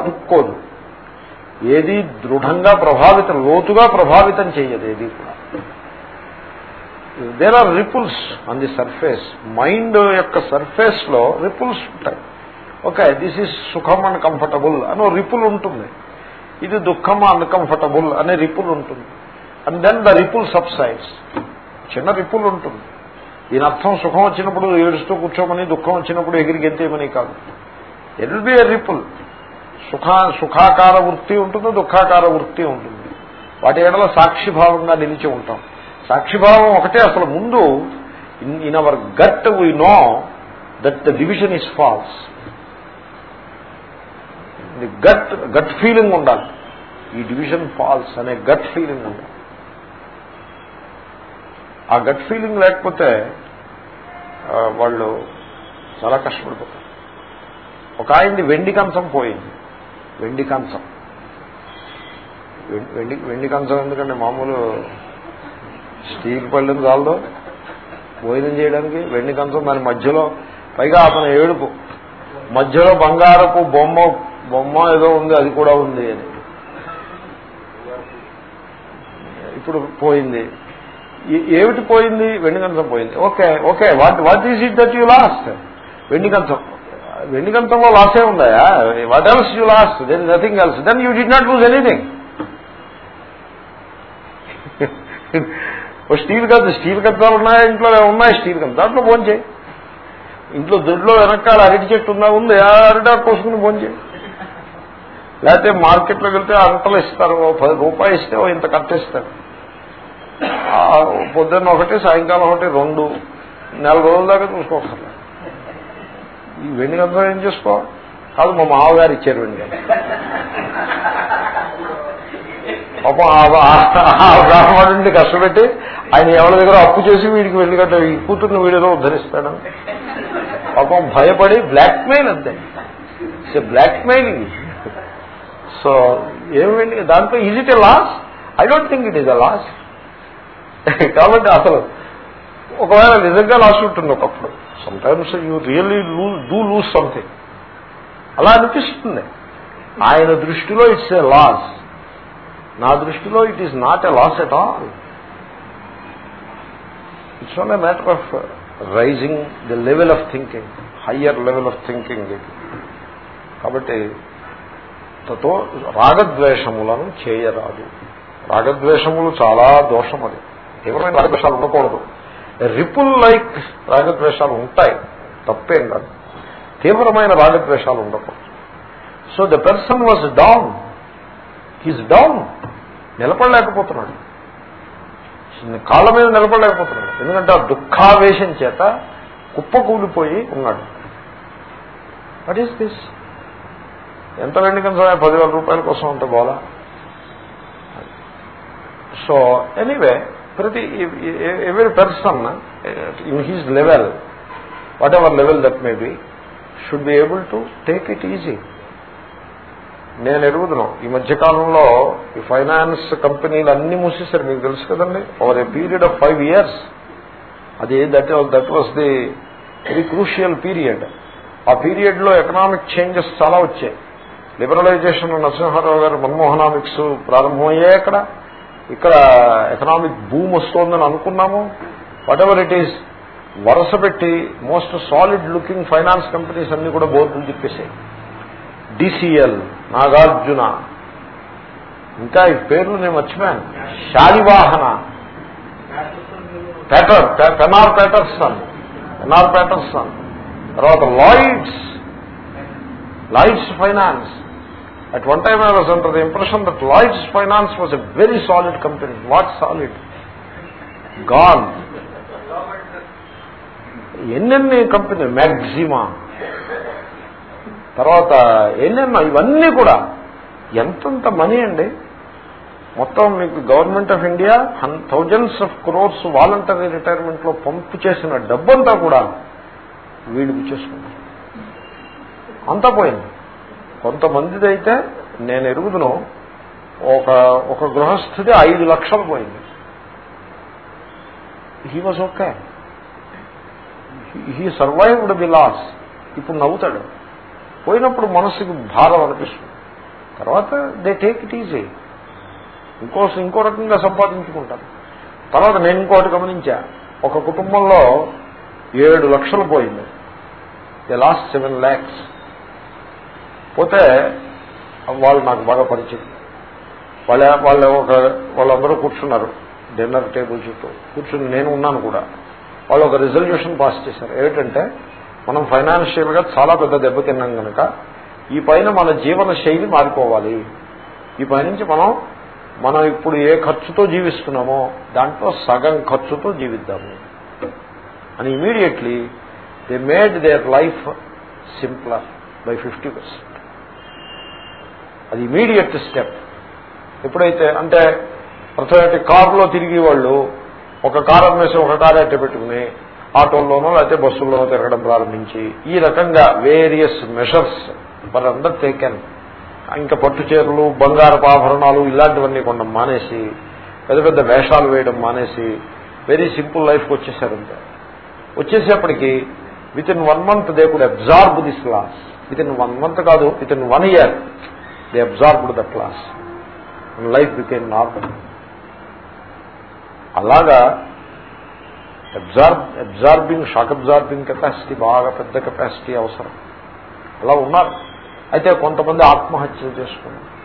అతుక్కోదు ఏది దృఢంగా ప్రభావితం లోతుగా ప్రభావితం చేయదు ఏది కూడా. There are ripples on the surface mind యొక్క సర్ఫేస్లో రిపుల్స్ ఉంటాయి. Okay this is sukham and comfortable అని రిపుల్ ఉంటుంది. ఇది దుఃఖం అన్కంఫర్టబుల్ అనే రిపుల్ ఉంటుంది. And then the ripple subsides చిన్న రిపుల్ ఉంటుంది. దీని అర్థం సుఖం వచ్చినప్పుడు ఏడుస్తూ కూర్చోమని దుఃఖం వచ్చినప్పుడు ఎగిరి గెంతేమని కాదు ఎల్ బి ఎ రిపుల్ సుఖ సుఖాకార వృత్తి ఉంటుంది దుఃఖాకార వృత్తి ఉంటుంది. వాటి ఏడల సాక్షిభావంగా నిలిచి ఉంటాం. సాక్షిభావం ఒకటే అసలు ముందు. In our gut we know that the division is false. The gut gut feeling ఉండాలి. ఈ డివిజన్ ఫాల్స్ అనే గట్ ఫీలింగ్ ఉండాలి. ఆ గట్ ఫీలింగ్ లేకపోతే వాళ్ళు చాలా కష్టపడిపోతారు. ఒక ఆయనది వెండి కంచం పోయింది. వెండి కంచం. వెండి వెండి కంచం ఎందుకంటే మామూలు స్టీల్ పళ్ళని చాలదు భోజనం చేయడానికి వెండి కంచం దాని మధ్యలో పైగా అతను ఏడుపు. మధ్యలో బంగారపు బొమ్మ బొమ్మ ఏదో ఉంది అది కూడా ఉంది అని. ఇప్పుడు పోయింది. ఏ- ఏమిటి పోయింది? వెండి కంచం పోయింది. Okay okay. What what is it that you lost? వెండి కంచం. వెండి కంచంలో లాసే ఉందాయా? What else you lost then nothing else then you do not lose anything oh steel కంచం స్టీల్ కంచాలు ఉన్నాయా? ఇంట్లో ఉన్నాయి స్టీల్ కంచం దాంట్లో చేయి ఇంట్లో దొడ్లో వెనకాల అరటి చెట్టు ఉన్నా ఉంది. ఆ అరిటా కోసుకుని చేయి లేకపోతే మార్కెట్లోకి వెళ్తే అంటలు ఇస్తారు. ఓ పది రూపాయలు ఇస్తే ఓ ఇంత కట్టేస్తారు పొద్దున్న ఒకటి సాయంకాలం ఒకటి రెండు. నెల రోజుల దాకా చూసుకోకర్లేదు ఈ వెండి గంధం ఏం చేసుకో? కాదు మా మామగారు ఇచ్చారు వెండి గంధం పాపం ఆ- బ్రాహ్మణుడిని కష్టపెట్టి ఆయన ఎవరి దగ్గర అప్పు చేసి వీడికి వెళ్ళి కట్ట ఈ కూతుర్ని వీడేదో ఉద్ధరిస్తాడని పాపం భయపడి బ్లాక్మెయిల్ అంతే. బ్లాక్మెయిలింగ్ సో ఏమిటి దాంట్లో is it a loss I don't think it is a loss కాబట్టి అసలు ఒకవేళ నిజంగా లాస్ ఉంటుంది ఒకప్పుడు. Sometimes you really do lose something అలా అనిపిస్తుంది. ఆయన దృష్టిలో ఇట్స్ ఏ లాస్ నా దృష్టిలో it is not a loss at all it's own a matter of raising the level of thinking higher level of thinking కాబట్టి తతో రాగద్వేషములను చేయరాదు. రాగద్వేషములు చాలా దోషం అది. తీవ్రమైన రాగద్వేషాలు ఉండకూడదు. రిపుల్ లైక్ రాగద్వేషాలు ఉంటాయి. తప్పేం కాదు. తీవ్రమైన రాగద్వేషాలు ఉండకూడదు. So the person was down. He's down. నిలబడలేకపోతున్నాడు. కాళ్ళ మీద నిలబడలేకపోతున్నాడు. ఎందుకంటే ఆ దుఃఖావేశం చేత కుప్పకూలిపోయి ఉన్నాడు. వాట్ ఈస్ దిస్ ఎంత వెండి కంచమే పదివేల రూపాయల కోసం అంత బోలా సో ఎనీవే ప్రతి ఎవరి person in his level whatever level that may be should be able to take it easy నేను ఎరుగుదును. ఈ మధ్యకాలంలో ఈ ఫైనాన్స్ కంపెనీలు అన్ని మూసేశారు. మీకు తెలుసు కదండి? Over a period of five years అది that that was the very crucial period ఆ పీరియడ్లో ఎకనామిక్ చేంజెస్ చాలా వచ్చాయి. లిబరలైజేషన్ నరసింహారావు గారు మన్మోహనామిక్స్ ప్రారంభమయ్యాయి అక్కడ. ఇక్కడ ఎకనామిక్ బూమ్ వస్తోందని అనుకున్నాము. వాట్ ఎవర్ ఇట్ ఈస్ వరుస పెట్టి most solid looking finance companies అన్ని కూడా బోర్డులు తిప్పేశాయి. డిసిఎల్ నాగార్జున ఇంకా ఈ పేర్లు నేను మర్చిపోయాను. శాలివాహన పెటర్ పెనార్ ప్యాటర్సన్ పెనార్ ప్యాటర్సన్ తర్వాత Lloyds Lloyds finance at one time I was under the impression that Lloyd's finance was a very solid company what solid Gone. ఎన్నెన్ని కంపెనీ మ్యాక్సిమా తర్వాత ఎన్నెన్నో ఇవన్నీ కూడా. ఎంతంత మనీ అండి? మొత్తం మీకు government of India thousands of crores voluntary రిటైర్మెంట్లో పంపు చేసిన డబ్బంతా కూడా వీడికి చేసుకున్నారు అంతా పోయింది. కొంతమందిదైతే నేను ఎరుగుదును ఒక ఒక గృహస్థుది ఐదు లక్షలు పోయింది. He was okay he survived the loss ఇప్పుడు నవ్వుతాడు. పోయినప్పుడు మనసుకి భారం అనిపిస్తుంది. తర్వాత దే టేక్ ఇట్ ఈజీ ఇంకో ఇంకో రకంగా సంపాదించుకుంటారు. తర్వాత నేను ఇంకోటి గమనించా. ఒక కుటుంబంలో ఏడు లక్షలు పోయింది. దే లాస్ట్ సెవెన్ ల్యాక్స్ పోతే వాళ్ళు నాకు బాగా పరిచయం. వాళ్ళ వాళ్ళ ఒక వాళ్ళందరూ కూర్చున్నారు డిన్నర్ టేబుల్ చుట్టూ. కూర్చుని నేను ఉన్నాను కూడా. వాళ్ళు ఒక రిజల్యూషన్ పాస్ చేశారు. ఏమిటంటే మనం ఫైనాన్షియల్గా చాలా పెద్ద దెబ్బతిన్నాం కనుక ఈ పైన మన జీవన శైలి మారిపోవాలి. ఈ పైనుంచి మనం మనం ఇప్పుడు ఏ ఖర్చుతో జీవిస్తున్నామో దాంట్లో సగం ఖర్చుతో జీవిద్దాము. అని immediately they made their life simpler by fifty percent అది ఇమీడియట్ స్టెప్ ఎప్పుడైతే అంటే ప్రతి కారులో తిరిగి వాళ్ళు ఒక కారు అమ్మేసి ఒక కారు అట్ట పెట్టుకుని ఆటోల్లోనో లేకపోతే బస్సుల్లోనో తిరగడం ప్రారంభించి ఈ రకంగా various measures for undertaken ఇంకా పట్టు చీరలు బంగారపు ఆభరణాలు ఇలాంటివన్నీ కొండ మానేసి పెద్ద పెద్ద వేషాలు వేయడం మానేసి వెరీ సింపుల్ లైఫ్కి వచ్చేసారంటే. వచ్చేసేపటికి within one month they could absorb this loss within one month కాదు within one year they absorbed the class life became normal అలాగా absorb absorbing shock absorbing capacity బాగా పెద్ద కెపాసిటీ అవసరం. అలా ఉన్నారు. అయితే కొంతమంది ఆత్మహత్యలు చేసుకున్నారు.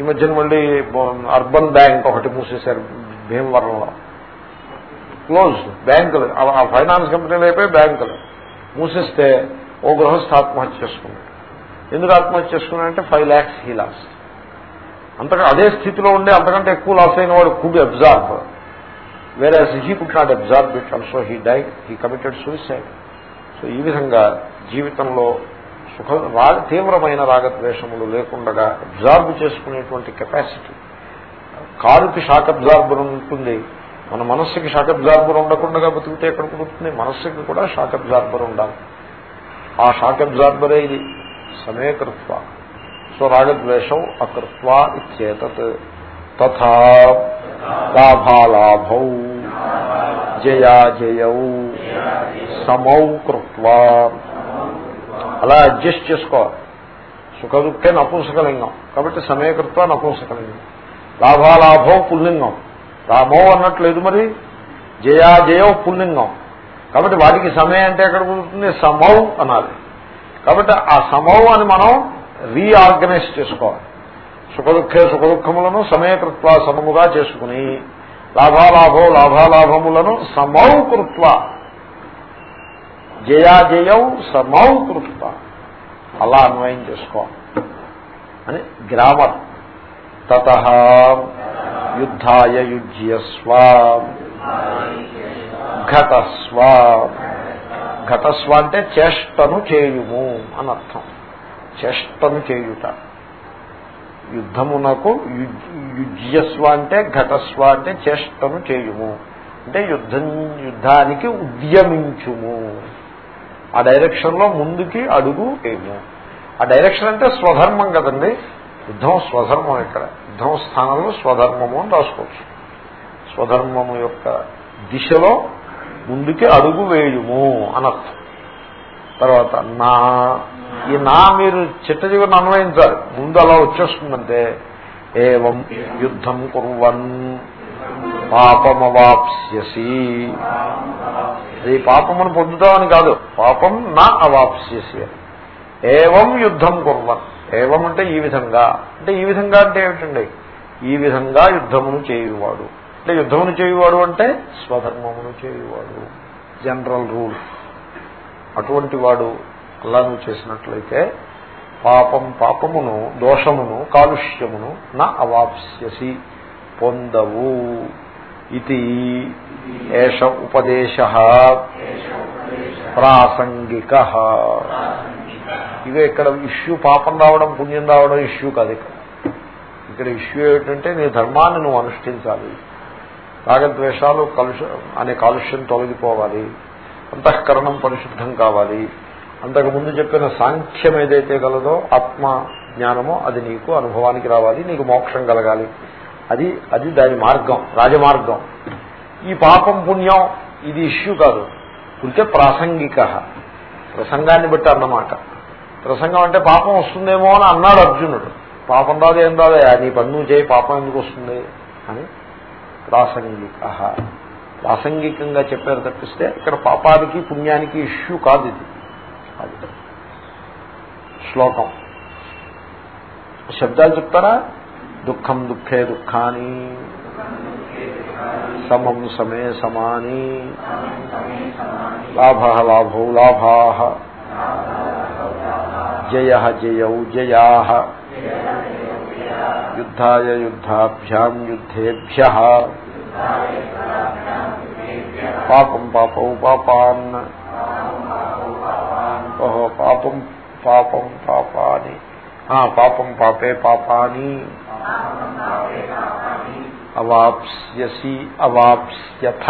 ఈ మధ్యన మళ్ళీ అర్బన్ బ్యాంక్ ఒకటి మూసేశారు భీమవరంలో. క్లోజ్ బ్యాంకులు. ఆ ఫైనాన్స్ కంపెనీలు అయిపోయి బ్యాంకులు. మూసేస్తే ఓ గృహస్థ ఆత్మహత్య చేసుకున్నాడు. ఎందుకు ఆత్మహత్య చేసుకున్నాడంటే ఫైవ్ ల్యాక్స్ హీ లాస్ అంతగా అదే స్థితిలో ఉండే అంతకంటే ఎక్కువ లాస్ అయిన వాడు కుడ్ అబ్జార్బ్ వేరే he could not absorb it also he die he committed suicide so ఈ విధంగా జీవితంలో సుఖ రాగ తీవ్రమైన రాగద్వేషములు లేకుండా అబ్జార్బ్ చేసుకునేటువంటి కెపాసిటీ కారుకి షాక్ అబ్జార్బర్ ఉంటుంది. మన మనస్సుకి షాక్ అబ్జార్బర్ ఉండకుండా బతికితే ఎక్కడ కుదురుతుంది? మనస్సుకి కూడా షాక్ అబ్జార్బర్ ఉండాలి. ఆ షాక్ అబ్జార్బరే ఇది? సమేకృత్వ సో రాగద్వేషం అకృత్వ ఇచ్చేతత్. తథా లాభాలాభౌ. జయాజయౌ సమౌ కృత్వ. అలా అడ్జస్ట్ చేసుకోవాలి. సుఖ దుఃఖే నపుంసకలింగం. కాబట్టి సమయకృత్వ నపుంసకలింగం. లాభాలాభం పుల్లింగం. లాభం అన్నట్లేదు మరి. జయాజయం పుల్లింగం. కాబట్టి వాటికి సమయం అంటే ఎక్కడ కుదురుతుంది? సమౌ అనాలి. కాబట్టి ఆ సమూహాన్ని అని మనం రీఆర్గనైజ్ చేసుకోవాలి. సుఖదుఖే సుఖదుఖములను సమయకృత్వ సమముగా చేసుకుని లాభాలాభో లాభాలాభములను సమౌకృత్వ. జయాజయం సమౌ కృత్వ అలా అన్వయం చేసుకో అని గ్రామర్. తత యుద్ధాయ యుజ్యస్వ. ఘటస్వ. ఘటస్వ అంటే చేష్టను చేయుము అని అర్థం చేష్టను చేయుట. యుద్ధమునకు యుజ్యస్వ అంటే ఘటస్వ అంటే చేష్టను చేయుము. అంటే యుద్ధం యుద్ధానికి ఉద్యమించుము. ఆ డైరెక్షన్లో ముందుకి అడుగు ఏము ఆ డైరెక్షన్ అంటే స్వధర్మం కదండి. యుద్ధం స్వధర్మం ఇక్కడ. యుద్ధం స్థానంలో స్వధర్మము అని రాసుకోవచ్చు. స్వధర్మము యొక్క దిశలో ముందుకి అడుగు వేయుము అనర్థం. తర్వాత నా ఈ నా మీరు చిట్ట చివరిని అన్వయించాలి. ముందు అలా వచ్చేస్తుందంటే ఏవం యుద్ధం కుర్వన్ పాపమవాప్స్యసి. అది పాపమును పొందుతామని కాదు పాపం నా అవాప్స్యసి ఏవం యుద్ధం కుర్వన్. ఏవం అంటే ఈ విధంగా. అంటే ఈ విధంగా అంటే ఏమిటండి? ఈ విధంగా యుద్ధమును చేయువాడు. అంటే యుద్ధమును చేయువాడు అంటే స్వధర్మమును చేయువాడు. జనరల్ రూల్ అటువంటి వాడు అలా నువ్వు చేసినట్లయితే పాపం పాపమును దోషమును కాలుష్యమును నా అవాప్స్యసి పొందవు. ఇది ఏష ఉపదేశ. ప్రాసంగిక. ఇవే ఇక్కడ ఇష్యూ పాపం రావడం పుణ్యం రావడం ఇష్యూ కాదు ఇక్కడ. ఇక్కడ ఇష్యూ ఏమిటంటే నీ ధర్మాన్ని నువ్వు అనుష్ఠించాలి. రాగద్వేషాలు కలుష అనే కాలుష్యం తొలగిపోవాలి. అంతఃకరణం పరిశుద్ధం కావాలి. అంతకుముందు చెప్పిన సాంఖ్యం ఏదైతే కలదో ఆత్మ జ్ఞానమో అది నీకు అనుభవానికి రావాలి నీకు మోక్షం కలగాలి. అది అది దాని మార్గం రాజమార్గం. ఈ పాపం పుణ్యం ఇది ఇష్యూ కాదు. ఉంటే ప్రాసంగిక. ప్రసంగాన్ని బట్టి అన్నమాట. ప్రసంగం అంటే పాపం వస్తుందేమో అని అన్నాడు అర్జునుడు. పాపం రాదు ఏం రాదే నీ పన్ను చేయి పాపం ఎందుకు వస్తుంది? అని ప్రాసంగిక ప్రాసంగికంగా చెప్పారు తప్పిస్తే ఇక్కడ పాపానికి పుణ్యానికి ఇష్యూ కాదు ఇది. అది శ్లోకం. శబ్దాలు చెప్తారా? దుఃఖం దుఃఖే దుఃఖాని సమం సమే సమాని లాభ లాభౌ లాభా జయ జయౌ జయా యుద్ధాయ యుద్ధాభ్యాం యుద్ధేభ్య పాపం పాపౌ పాపాన్ ఓహో పాపం పాపం పాపాని పాపం పాపే పాపాని అవాప్స్యసి అవాప్స్యథ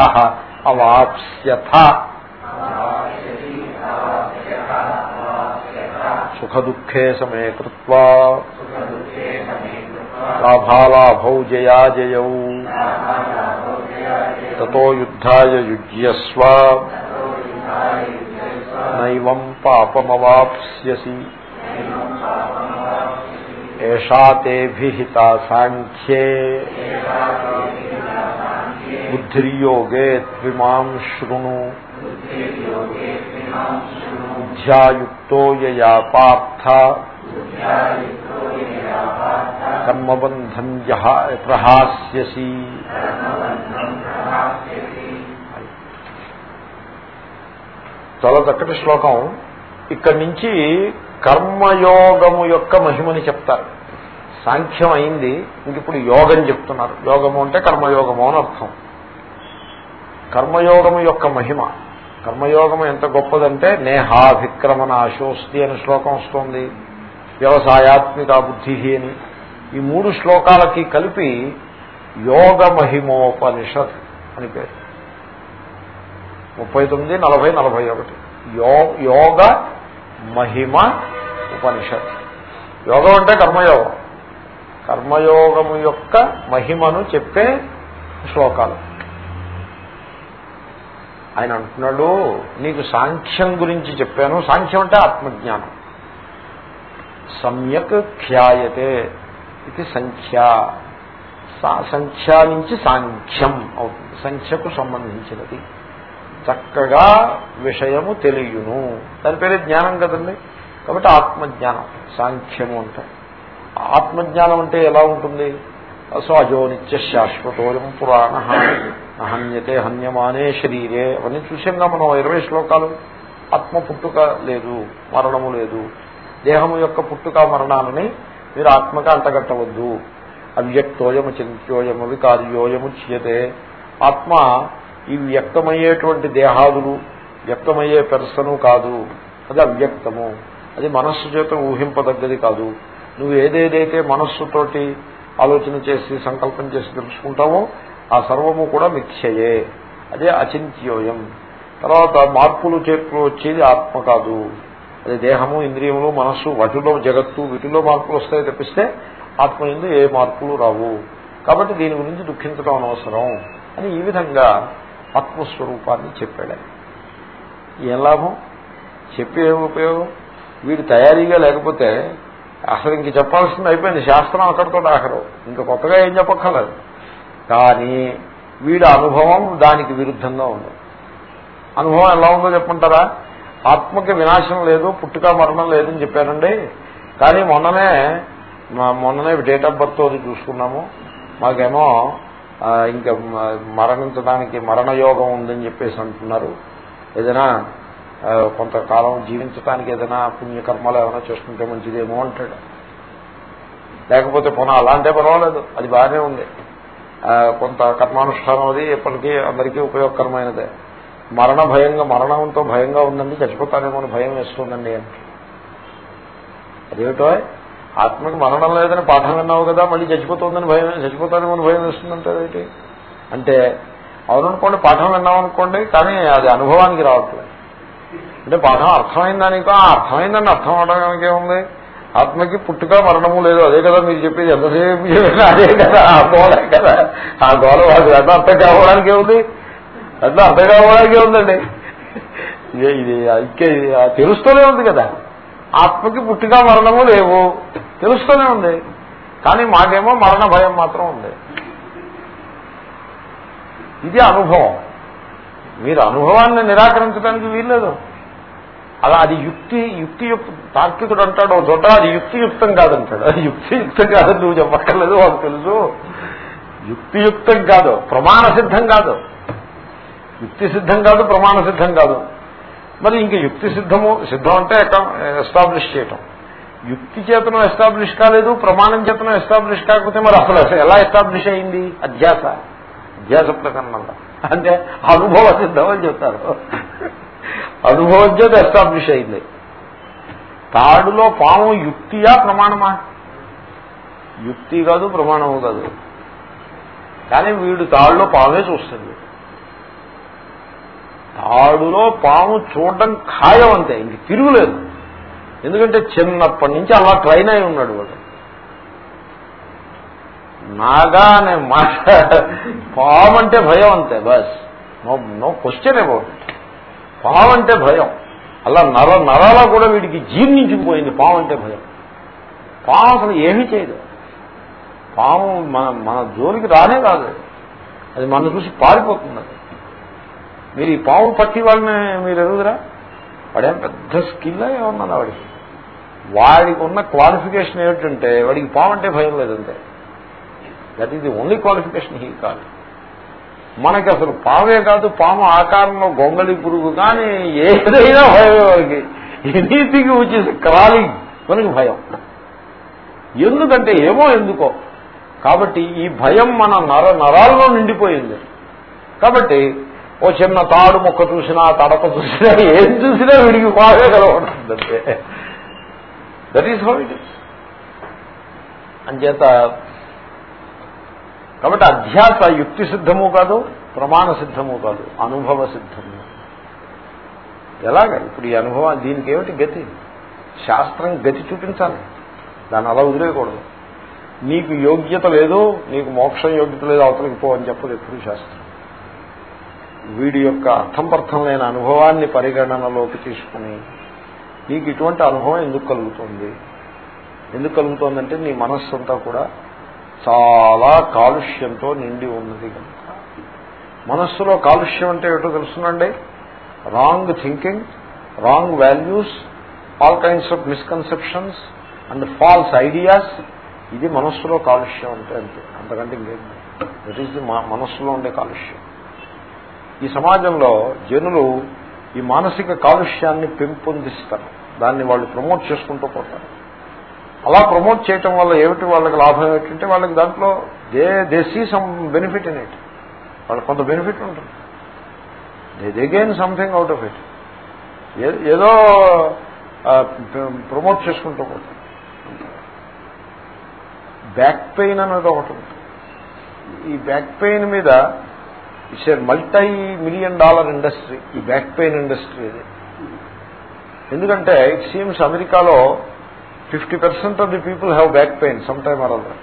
అవాప్స్యథ సుఖదుఖే సమే కృత్వా లాభాలాభౌ జయా జయౌ తతో యుద్ధాయ యుజ్యస్వ నైవం పాపమవాప్స్యసి ఏషా తే విహిత సాంఖ్యే బుద్ధిర్యోగే త్విమాం శృణు బుద్ధ్యాయుక్తో యయా పార్థ కర్మబంధం ప్రహాస్యసి. చాలా చక్కటి శ్లోకం ఇక్కడి నుంచి కర్మయోగము యొక్క మహిమని చెప్తారు. సాంఖ్యం అయింది ఇంక ఇప్పుడు యోగం చెప్తున్నారు. యోగము అంటే కర్మయోగము అని అర్థం. కర్మయోగము యొక్క మహిమ. కర్మయోగము ఎంత గొప్పదంటే నేహాభిక్రమణ అశోస్తి అనే శ్లోకం వస్తుంది. వ్యవసాయాత్మిక బుద్ధి అని ఈ మూడు శ్లోకాలకి కలిపి యోగ మహిమోపనిషత్ అని పేరు. ముప్పై తొమ్మిది నలభై నలభై ఒకటి. యోగ మహిమ ఉపనిషత్. యోగం అంటే కర్మయోగం. కర్మయోగము యొక్క మహిమను చెప్పే శ్లోకాలు. ఆయన అంటున్నాడు నీకు సాంఖ్యం గురించి చెప్పాను. సాంఖ్యం అంటే ఆత్మజ్ఞానం. సమ్యక్ ఖ్యాయతే. ఇది సంఖ్య. సంఖ్య నుంచి సాంఖ్యం అవుతుంది. సంఖ్యకు సంబంధించినది. చక్కగా విషయము తెలియను. దాని పేరే జ్ఞానం కదండి? కాబట్టి ఆత్మజ్ఞానం సాంఖ్యము అంటే. ఆత్మజ్ఞానం అంటే ఎలా ఉంటుంది? సో అజో నిత్య శాశ్వతోయం పురాణ. హన్యతే హన్యమానే శరీరే. అవన్నీ చూసాంగా మనం ఇరవై శ్లోకాలు. ఆత్మ పుట్టుక లేదు మరణము లేదు. దేహము యొక్క పుట్టుక మరణాలని మీరు ఆత్మగా అంటగట్టవద్దు. అవ్యక్తోయము చింత్యోయము వికార్యోయము చేయతే. ఆత్మ ఈ వ్యక్తమయ్యేటువంటి దేహాదులు వ్యక్తమయ్యే పెర్సను కాదు. అది అవ్యక్తము. అది మనస్సు చేత ఊహింపదగ్గది కాదు. నువ్వు ఏదేదైతే మనస్సుతోటి ఆలోచన చేసి సంకల్పం చేసి తెలుసుకుంటావో ఆ సర్వము కూడా మిథ్యయే. అదే అచింత్యోయం. తర్వాత మార్పులు చేర్పులు వచ్చేది ఆత్మ కాదు. అది దేహము ఇంద్రియములు మనస్సు వాటిలో జగత్తు వీటిలో మార్పులు వస్తాయి తప్పిస్తే ఆత్మ ఎందు ఏ మార్పులు రావు. కాబట్టి దీని గురించి దుఃఖించడం అనవసరం అని ఈ విధంగా ఆత్మస్వరూపాన్ని చెప్పాడు ఏం లాభం? చెప్పి ఏమి ఉపయోగం? వీడు తయారీగా లేకపోతే అసలు ఇంక చెప్పాల్సింది అయిపోయింది. శాస్త్రం అక్కడితో ఆఖరు. ఇంకా కొత్తగా ఏం చెప్పక్కర్లేదు. కానీ వీడి అనుభవం దానికి విరుద్ధంగా ఉంది. అనుభవం ఎలా ఉందో చెప్పంటారా ఆత్మకి వినాశం లేదు పుట్టుక మరణం లేదని చెప్పారండి. కానీ మొన్ననే మొన్ననే డేట్ ఆఫ్ బర్త్ అది చూసుకున్నాము. మాకేమో ఇంకా మరణించడానికి మరణయోగం ఉందని చెప్పేసి అంటున్నారు. ఏదైనా కొంతకాలం జీవించడానికి ఏదైనా పుణ్యకర్మలు ఏమైనా చేసుకుంటే మంచిదేమో అంటాడు. లేకపోతే పునః అలాంటే పర్వాలేదు అది బాగానే ఉంది. కొంత కర్మానుష్ఠానం అది ఎప్పటికీ అందరికీ ఉపయోగకరమైనదే. మరణ భయంగా మరణంతో భయంగా ఉందండి చచ్చిపోతానేమో అని భయం వేస్తుందండి. అని అదేమిటో? ఆత్మకి మరణం లేదని పాఠం విన్నావు కదా మళ్ళీ చచ్చిపోతుందని భయం చచ్చిపోతానేమో అని భయం వేస్తుందంటే అంటే అవుననుకోండి పాఠం విన్నామనుకోండి కానీ అది అనుభవానికి రావట్లేదు. అంటే పాఠం అర్థమైందానికో అర్థమైందని అర్థం అవడానికి ఏముంది? ఆత్మకి పుట్టుక మరణము లేదు అదే కదా మీరు చెప్పేది. ఎంతసేపు అదే కదా ఆ గోళ కదా. ఆ గోల వాళ్ళు అర్థం కావడానికి ఏముంది? అట్లా అర్థం కావడానికే ఉందండి. ఇది తెలుస్తూనే ఉంది కదా. ఆత్మకి పుట్టుక మరణము లేవు. తెలుస్తూనే ఉంది. కానీ మాకేమో మరణ భయం మాత్రం ఉంది. ఇది అనుభవం. మీరు అనుభవాన్ని నిరాకరించడానికి వీల్లేదు. అలా అది యుక్తి యుక్తి తార్కికుడు అంటాడు ఒక చోట అది యుక్తియుక్తం కాదంటాడు. అది యుక్తియుక్తం కాదని నువ్వు చెప్పక్కర్లేదు వాళ్ళకి తెలుసు. యుక్తియుక్తం కాదు ప్రమాణ సిద్ధం కాదు. యుక్తి సిద్ధం కాదు ప్రమాణ సిద్ధం కాదు. మరి ఇంక యుక్తి సిద్ధము సిద్ధం అంటే ఎస్టాబ్లిష్ చేయటం. యుక్తి చేతనం ఎస్టాబ్లిష్ కాలేదు ప్రమాణం చేతనం ఎస్టాబ్లిష్ కాకపోతే మరి అసలు ఎలా ఎస్టాబ్లిష్ అయింది? అధ్యాస. అధ్యాస ప్రకరణం. అంటే అనుభవ సిద్ధం అని చెప్తారు. అనుభవం చేత ఎస్టాబ్లిష్ అయింది. తాడులో పాము యుక్తియా ప్రమాణమా? యుక్తి కాదు ప్రమాణము కాదు. కానీ వీడు తాడులో పామే చూస్తుంది. తాడులో పాము చూడడం ఖాయం అంతే ఇంక తిరుగులేదు. ఎందుకంటే చిన్నప్పటి నుంచి అలా ట్రైన్ అయి ఉన్నాడు వాడు. నాగా అనే మాట పాము అంటే భయం అంతే బస్. నో నో క్వశ్చన్ అబౌట్ పాము అంటే భయం. అలా నర నరాల కూడా వీడికి జీర్ణించిపోయింది పాము అంటే భయం. పాము అసలు ఏమీ చేయదు. పాము మన మన జోలికి రానే రాదు. అది మన చూసి పారిపోతుంది అది మీరు ఈ పాము పట్టి వాళ్ళని మీరు ఎదుగుదరా? వాడేం పెద్ద స్కిల్ ఏమన్నా వాడికి? వాడికి ఉన్న క్వాలిఫికేషన్ ఏమిటంటే వాడికి పావు అంటే భయం లేదంతే. That is the only qualification he కాదు మనకి అసలు పావే కాదు పాము ఆకారంలో గొంగళి పురుగు కానీ ఏదైనా భయమే వాడికి. ఎనీథింగ్ విచ్ ఇస్ క్రాలింగ్ మనకి భయం. ఎందుకంటే ఏమో ఎందుకో. కాబట్టి ఈ భయం మన నర నరాల్లో నిండిపోయింది. కాబట్టి ఓ చిన్న తాడు మొక్క చూసినా తడప చూసినా ఏం చూసినా వీడికి బాగా కలవడుతుందంటే that is how it is అంచేత కాబట్టి అధ్యాస యుక్తి సిద్ధము కాదు ప్రమాణ సిద్ధము కాదు అనుభవ సిద్ధము. ఎలాగ? ఇప్పుడు ఈ అనుభవం దీనికి ఏమిటి గతి? శాస్త్రం గతి చూపించాలి. దాన్ని అలా వదిలేయకూడదు. నీకు యోగ్యత లేదు నీకు మోక్షం యోగ్యత లేదు అవతలకి పో అని చెప్పదు ఎప్పుడు శాస్త్రం. వీడి యొక్క అర్థంపర్థం లేని అనుభవాన్ని పరిగణనలోకి తీసుకుని నీకు ఇటువంటి అనుభవం ఎందుకు కలుగుతుంది? ఎందుకు కలుగుతోందంటే నీ మనస్సు అంతా కూడా చాలా కాలుష్యంతో నిండి ఉన్నది కనుక. మనస్సులో కాలుష్యం అంటే ఏటో తెలుసునండి? Wrong thinking wrong values all kinds of misconceptions and false ideas. ఇది మనస్సులో కాలుష్యం అంటే అంతే. అంతకంటే ఇంకేం దట్ ఈస్ ది మనస్సులో ఉండే కాలుష్యం. ఈ సమాజంలో జనులు ఈ మానసిక కాలుష్యాన్ని పెంపొందిస్తారు. దాన్ని వాళ్ళు ప్రమోట్ చేసుకుంటూ పోతారు. అలా ప్రమోట్ చేయటం వల్ల ఏమిటి? వాళ్ళకి లాభం ఏమిటంటే వాళ్ళకి దాంట్లో they they see some benefit in it వాళ్ళకి కొంత బెనిఫిట్ ఉంటుంది. They they gain something out of it ఏదో ప్రమోట్ చేసుకుంటూ పోతారు. బ్యాక్ పెయిన్ అనేది ఒకటి ఉంటుంది. ఈ బ్యాక్ పెయిన్ మీద it's a multi million dollar industry ఈ బ్యాక్ పెయిన్ ఇండస్ట్రీ ఇది. ఎందుకంటే ఇట్ సీమ్స్ అమెరికాలో fifty percent of the people have back pain some time or other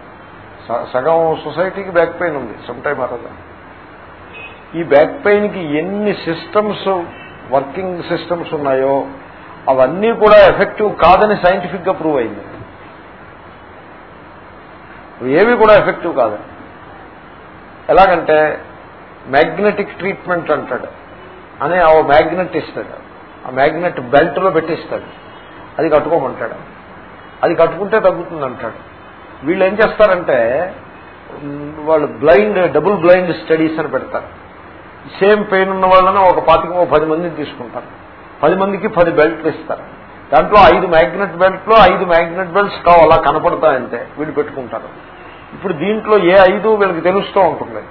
సగం సొసైటీకి బ్యాక్ పెయిన్ ఉంది సమ్ టైమ్ అరదర్ ఈ బ్యాక్ పెయిన్కి ఎన్ని సిస్టమ్స్ వర్కింగ్ సిస్టమ్స్ ఉన్నాయో అవన్నీ కూడా ఎఫెక్టివ్ కాదని సైంటిఫిక్గా ప్రూవ్ అయింది. ఏవి కూడా ఎఫెక్టివ్ కాదు. ఎలాగంటే మ్యాగ్నెటిక్ ట్రీట్మెంట్ అంటాడు అని ఆ మ్యాగ్నెట్ ఇస్తాడు. ఆ మ్యాగ్నెట్ బెల్ట్లో పెట్టిస్తాడు. అది కట్టుకోమంటాడు. అది కట్టుకుంటే తగ్గుతుంది అంటాడు వీళ్ళు ఏం చేస్తారంటే వాళ్ళు బ్లైండ్ డబుల్ బ్లైండ్ స్టడీస్ అని పెడతారు. సేమ్ పెయిన్ ఉన్న వాళ్ళని ఒక పాతిక పది మందిని తీసుకుంటారు. పది మందికి పది బెల్ట్లు ఇస్తారు. దాంట్లో ఐదు మ్యాగ్నెట్ బెల్ట్లో ఐదు మ్యాగ్నెట్ బెల్ట్స్ అలా కనపడతాయంటే వీళ్ళు పెట్టుకుంటారు. ఇప్పుడు దీంట్లో ఏ ఐదు వీళ్ళకి తెలుస్తూ ఉంటుంది.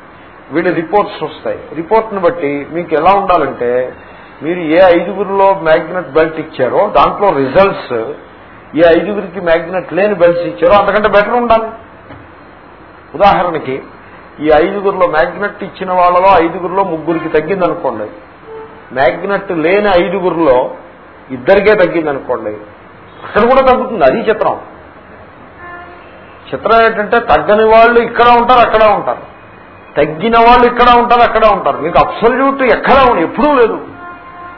వీళ్ళ రిపోర్ట్స్ వస్తాయి. రిపోర్ట్ని బట్టి మీకు ఎలా ఉండాలంటే మీరు ఏ ఐదుగురిలో మ్యాగ్నెట్ బెల్ట్ ఇచ్చారో దాంట్లో రిజల్ట్స్ ఏ ఐదుగురికి మ్యాగ్నెట్ లేని బెల్ట్స్ ఇచ్చారో అంతకంటే బెటర్ ఉండాలి. ఉదాహరణకి ఈ ఐదుగురిలో మ్యాగ్నెట్ ఇచ్చిన వాళ్ళలో ఐదుగురిలో ముగ్గురికి తగ్గిందనుకోండి. మ్యాగ్నెట్ లేని ఐదుగురిలో ఇద్దరికే తగ్గిందనుకోండి. అక్కడ కూడా తగ్గుతుంది అది చిత్రం. చిత్రం ఏంటంటే తగ్గని వాళ్ళు ఇక్కడ ఉంటారు అక్కడ ఉంటారు. తగ్గిన వాళ్ళు ఇక్కడ ఉంటారు అక్కడ ఉంటారు. మీకు అబ్సల్యూట్ ఎక్కడ ఎప్పుడూ లేదు.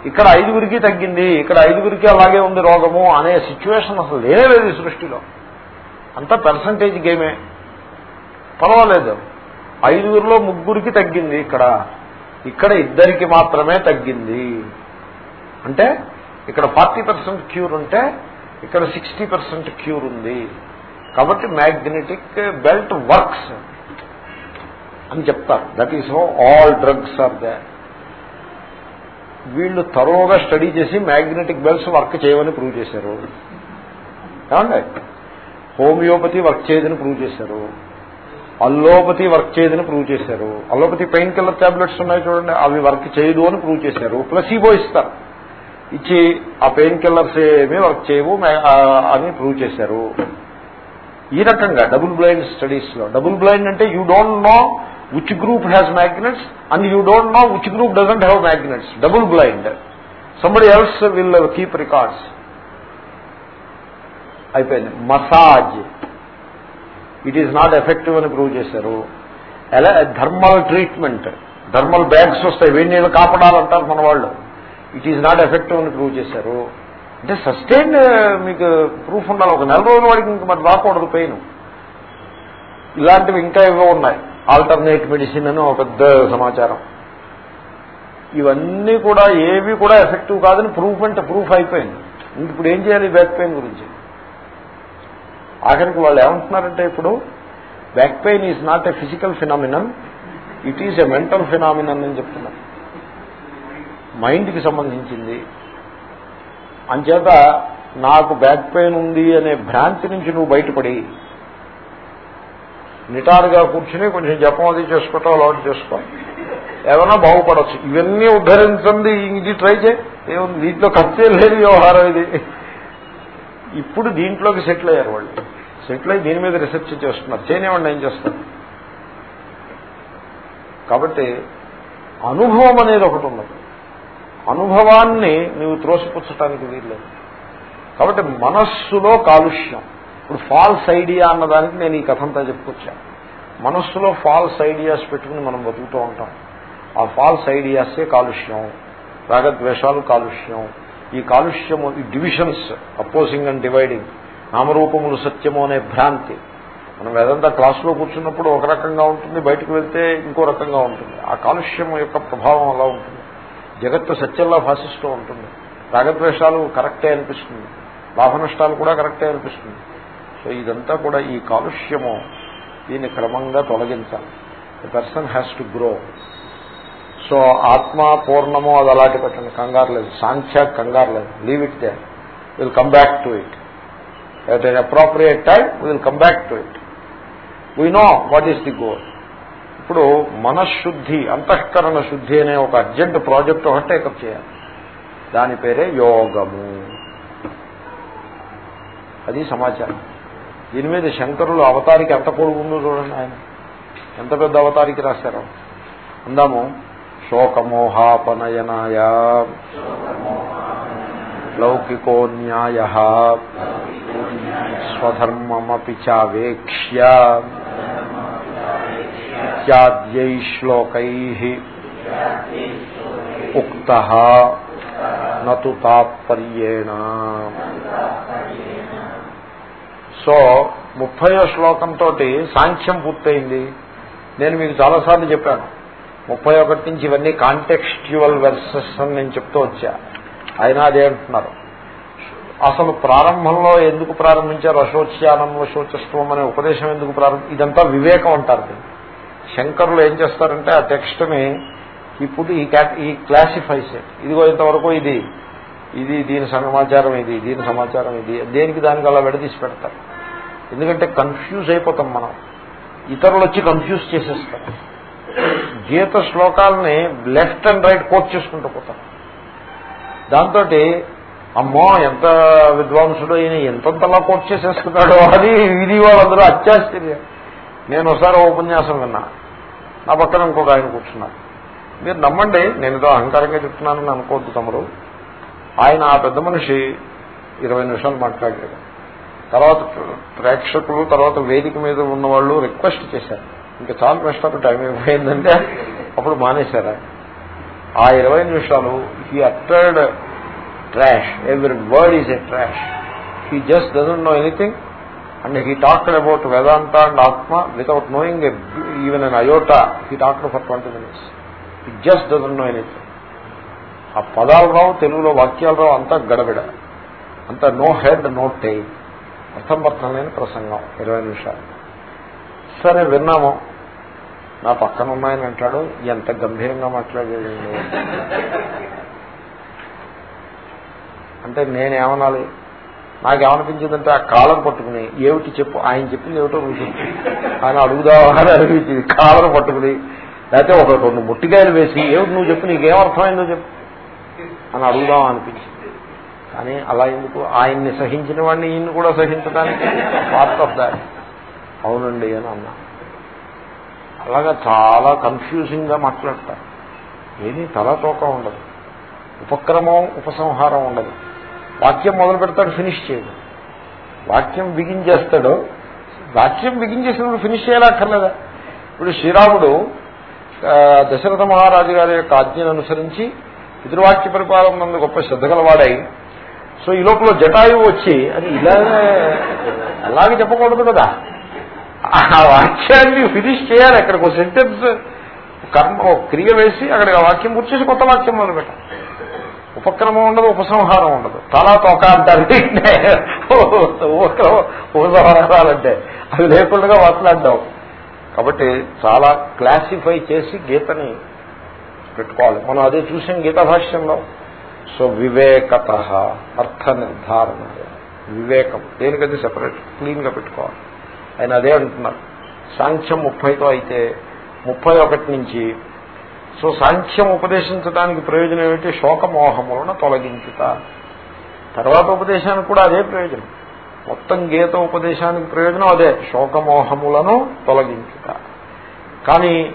ఇక్కడ ఐదుగురికి తగ్గింది ఇక్కడ ఐదుగురికి అలాగే ఉంది రోగము అనే సిచ్యువేషన్ అసలు లేనే లేదు ఈ సృష్టిలో. అంతా పర్సంటేజ్ గేమే పర్వాలేదు. ఐదుగురిలో ముగ్గురికి తగ్గింది ఇక్కడ. ఇక్కడ ఇద్దరికి మాత్రమే తగ్గింది. అంటే ఇక్కడ ఫార్టీ పర్సెంట్ క్యూర్ ఉంటే ఇక్కడ సిక్స్టీ పర్సెంట్ క్యూర్ ఉంది. కాబట్టి మ్యాగ్నెటిక్ బెల్ట్ వర్క్స్. అని చెప్తారు. That is how all drugs are they వీళ్ళు తరోగా స్టడీ చేసి మ్యాగ్నెటిక్ బెల్ట్స్ వర్క్ చేయమని ప్రూవ్ చేశారు. ఏమండి? హోమియోపతి వర్క్ చేయదని ప్రూవ్ చేశారు. అల్లోపతి వర్క్ చేయదని ప్రూవ్ చేశారు. అల్లోపతి పెయిన్ కిల్లర్ టాబ్లెట్స్ ఉన్నాయి చూడండి అవి వర్క్ చేయదు అని ప్రూవ్ చేశారు. ప్లసీబో ఇస్తారు. ఇచ్చి ఆ పెయిన్ కిల్లర్స్ ఏమీ వర్క్ చేయవు అని ప్రూవ్ చేశారు. ఈ రకంగా డబుల్ బ్లైండ్ స్టడీస్లో డబుల్ బ్లైండ్ అంటే you don't know which group has magnets? And you don't know which group doesn't have magnets. Double blind somebody else will keep records అయిపోయింది. Massage it is not effective అని prove చేశారు. ఎలా thermal treatment thermal bags వస్తాయి. వేడి నీళ్ళు కాపడాలంటారు మన వాళ్ళు. ఇట్ ఈజ్ నాట్ ఎఫెక్టివ్ అని ప్రూవ్ చేశారు. అంటే సస్టైన్ uh, మీకు ప్రూఫ్ ఉండాలి. ఒక నెల రోజుల వాడికి ఇంక మరి రాకూడదు పెయిన్ ఇలాంటివి ఇంకా ఏవో ఉన్నాయి. ఆల్టర్నేట్ మెడిసిన్ అని ఒక పెద్ద సమాచారం. ఇవన్నీ కూడా ఏవి కూడా ఎఫెక్టివ్ కాదని ప్రూఫ్ అంటే ప్రూఫ్ అయిపోయింది. ఇంక ఇప్పుడు ఏం చేయాలి బ్యాక్ పెయిన్ గురించి? ఆఖరికి వాళ్ళు ఏమంటున్నారంటే ఇప్పుడు back pain is not a physical phenomenon it is a mental phenomenon అని చెప్తున్నారు. మైండ్కి సంబంధించింది. అంచేత నాకు బ్యాక్ పెయిన్ ఉంది అనే భ్రాంతి నుంచి నువ్వు బయటపడి నిటారుగా కూర్చుని కొంచెం జపం అది చేసుకోవటం అలవాటు చేసుకో. ఏమైనా బాగుపడచ్చు. ఇవన్నీ ఉద్ధరించండి ఇది ట్రై చేయి. ఏముంది? దీంట్లో ఖర్చే లేదు వ్యవహారం ఇది. ఇప్పుడు దీంట్లోకి సెటిల్ అయ్యారు వాళ్ళు. సెటిల్ అయ్యి దీని మీద రీసెర్చ్ చేస్తున్నారు. చేయనివ్వండి ఏం చేస్తారు? కాబట్టి అనుభవం అనేది ఒకటి ఉన్నది. అనుభవాన్ని నువ్వు త్రోసిపుచ్చటానికి వీల్లేదు. కాబట్టి మనస్సులో కాలుష్యం. ఇప్పుడు ఫాల్స్ ఐడియా అన్నదానికి నేను ఈ కథంతా చెప్పుకొచ్చాను మనస్సులో ఫాల్స్ ఐడియాస్ పెట్టుకుని మనం బతుకుతూ ఉంటాం. ఆ ఫాల్స్ ఐడియాసే కాలుష్యం రాగద్వేషాలు కాలుష్యం. ఈ కాలుష్యము ఈ డివిజన్స్ అపోజింగ్ అండ్ డివైడింగ్ నామరూపములు సత్యము అనే భ్రాంతి. మనం ఏదంతా క్లాసులో కూర్చున్నప్పుడు ఒక రకంగా ఉంటుంది బయటకు వెళ్తే ఇంకో రకంగా ఉంటుంది. ఆ కాలుష్యం యొక్క ప్రభావం అలా ఉంటుంది. జగత్తు సత్యంలా భాషిస్తూ ఉంటుంది. రాగద్వేషాలు కరెక్టే అనిపిస్తుంది. లాభ నష్టాలు కూడా కరెక్టే అనిపిస్తుంది. సో ఇదంతా కూడా ఈ కాలుష్యము దీన్ని క్రమంగా తొలగించాలి. The person has to grow so ఆత్మ పూర్ణము అది అలాంటి పెట్టండి. కంగారు లేదు. సాంఖ్య కంగారు లేదు. Leave it they will come back to it at an appropriate time will come back to it we know what is the goal ఇప్పుడు మనశుద్ధి అంతఃకరణ శుద్ధి అనే ఒక అర్జెంట్ ప్రాజెక్ట్ ఒకటి టేకప్ చేయాలి. దాని పేరే యోగము. అది సమాచారం. దీని మీద శంకరులు అవతారికి ఎంత పొడుగుందో చూడండి ఆయన. ఎంత పెద్ద అవతారికి రాశారు. అందాము శోకమోహాపనయనాయ లౌకికో న్యాయ స్వధర్మమపి చావేక్ష్య ఇత్యాద్యై శ్లోకై ఉక్త నతు తాత్పర్యేణ. సో ముప్పయో శ్లోకంతో సాంఖ్యం పూర్తయింది. నేను మీకు చాలాసార్లు చెప్పాను. ముప్పై ఒకటి నుంచి ఇవన్నీ కాంటెక్స్ట్యువల్ వెర్సెస్ అని నేను చెప్తూ వచ్చా. అయినా అదే అంటున్నారు. అసలు ప్రారంభంలో ఎందుకు ప్రారంభించారు? అశోచ్యానం శోచస్వం అనే ఉపదేశం ఎందుకు ప్రారంభం ఇదంతా వివేకం అంటారు శంకరులు ఏం చేస్తారంటే ఆ టెక్స్ట్ని ఇప్పుడు ఈ ఈ క్లాసిఫైస్ ఇదిగో ఇంతవరకు ఇది. ఇది దీని సమాచారం ఇది దీని సమాచారం ఇది. దేనికి దానికి అలా విడదీసి పెడతారు? ఎందుకంటే కన్ఫ్యూజ్ అయిపోతాం మనం. ఇతరులు వచ్చి కన్ఫ్యూజ్ చేసేస్తారు. గీత శ్లోకాలని లెఫ్ట్ అండ్ రైట్ కోట్ చేసుకుంటూ పోతాం. దాంతో అమ్మో ఎంత విద్వాంసుడు అయిన ఎంతంతలా కోట్ చేసేస్తున్నాడో అది ఇది వాళ్ళందరూ అత్యాశ్చర్యం. నేను ఒకసారి ఉపన్యాసం విన్నా. నా పక్కన ఇంకొక ఆయన కూర్చున్నారు. మీరు నమ్మండి నేను ఏదో అహంకారంగా చెప్తున్నానని అనుకోవద్దు తమరు. ఆయన ఆ పెద్ద మనిషి ఇరవై నిమిషాలు మాట్లాడాడు. తర్వాత ప్రేక్షకులు తర్వాత వేదిక మీద ఉన్న వాళ్ళు రిక్వెస్ట్ చేశారు. ఇంకా చాలా కష్టాలు టైం అయిపోయిందంటే అప్పుడు మానేశారు? ఆ ఇరవై నిమిషాలు he uttered trash every word is a trash he just doesn't know anything and he talked about Vedanta and atma without knowing even an iota he talked for twenty minutes he just doesn't know anything ఆ పదాలు రావు తెలుగులో వాక్యాలు రావు అంతా గడబిడ. అంత no head no tile అర్థం పర్థం లేని ప్రసంగం. ఇరవై నిమిషాలు. సరే విన్నాము. నా పక్కన ఉన్నాయని అంటాడు. ఎంత గంభీరంగా మాట్లాడాడు అంటే నేనేమనాలి? నాకేమనిపించిందంటే ఆ కాలం పట్టుకుని ఏమిటి చెప్పు ఆయన చెప్పింది ఏమిటో నువ్వు చెప్పు. ఆయన అడుగుదామని అనిపించింది కాలం పట్టుకుని లేకపోతే ఒక రెండు ముట్టికాయలు వేసి ఏమిటి నువ్వు చెప్పు నీకేమర్థమైందో చెప్పు. అని అడుగుదాం అనిపించింది. కానీ అలా ఎందుకు? ఆయన్ని సహించిన వాడిని ఈయన్ని కూడా సహించడానికి? పార్ట్ ఆఫ్ దాట్ అవునండి అని అన్నా. అలాగా చాలా కన్ఫ్యూజింగ్గా మాట్లాడతారు. ఏమీ తలతోక ఉండదు. ఉపక్రమం ఉపసంహారం ఉండదు. వాక్యం మొదలు పెడతాడు ఫినిష్ చేయడు. వాక్యం బిగించేస్తాడు వాక్యం బిగించేసినప్పుడు ఫినిష్ చేయాలక్కర్లేదా? ఇప్పుడు శ్రీరాముడు దశరథ మహారాజు గారి యొక్క ఆజ్ఞను అనుసరించి పితృవాక్య పరిపాలన నందు గొప్ప శ్రద్ధ గలవాడై సో ఈ లోపల జటాయువు వచ్చి అది ఇలాగే అలాగే చెప్పకూడదు కదా. ఆ వాక్యాన్ని ఫినిష్ చేయాలి అక్కడికి ఒక సెంటెన్స్ కర్మ క్రియ వేసి అక్కడ వాక్యం పూర్తి కొత్త వాక్యం మొదలు పెట్టాలి. ఉపక్రమం ఉండదు ఉపసంహారం ఉండదు. తలా తోక అంటారు ఉపసంహారాలంటే అవి లేకుండా మాట్లాడ్డావు కాబట్టి చాలా క్లాసిఫై చేసి గీతని పెట్టుకోవాలి. మనం అదే చూసాం గీతా భాష్యంలో సో వివేకత అర్థ నిర్ధారణ వివేకం. దేనికది సెపరేట్ క్లీన్గా పెట్టుకోవాలి. ఆయన అదే అంటున్నారు. సాంఖ్యం ముప్పైతో అయితే ముప్పై ఒకటి నుంచి సో సాంఖ్యం ఉపదేశించడానికి ప్రయోజనం ఏమిటి? శోకమోహములను తొలగించుట. తర్వాత ఉపదేశానికి కూడా అదే ప్రయోజనం. మొత్తం గీత ఉపదేశానికి ప్రయోజనం అదే శోకమోహములను తొలగించుట. కానీ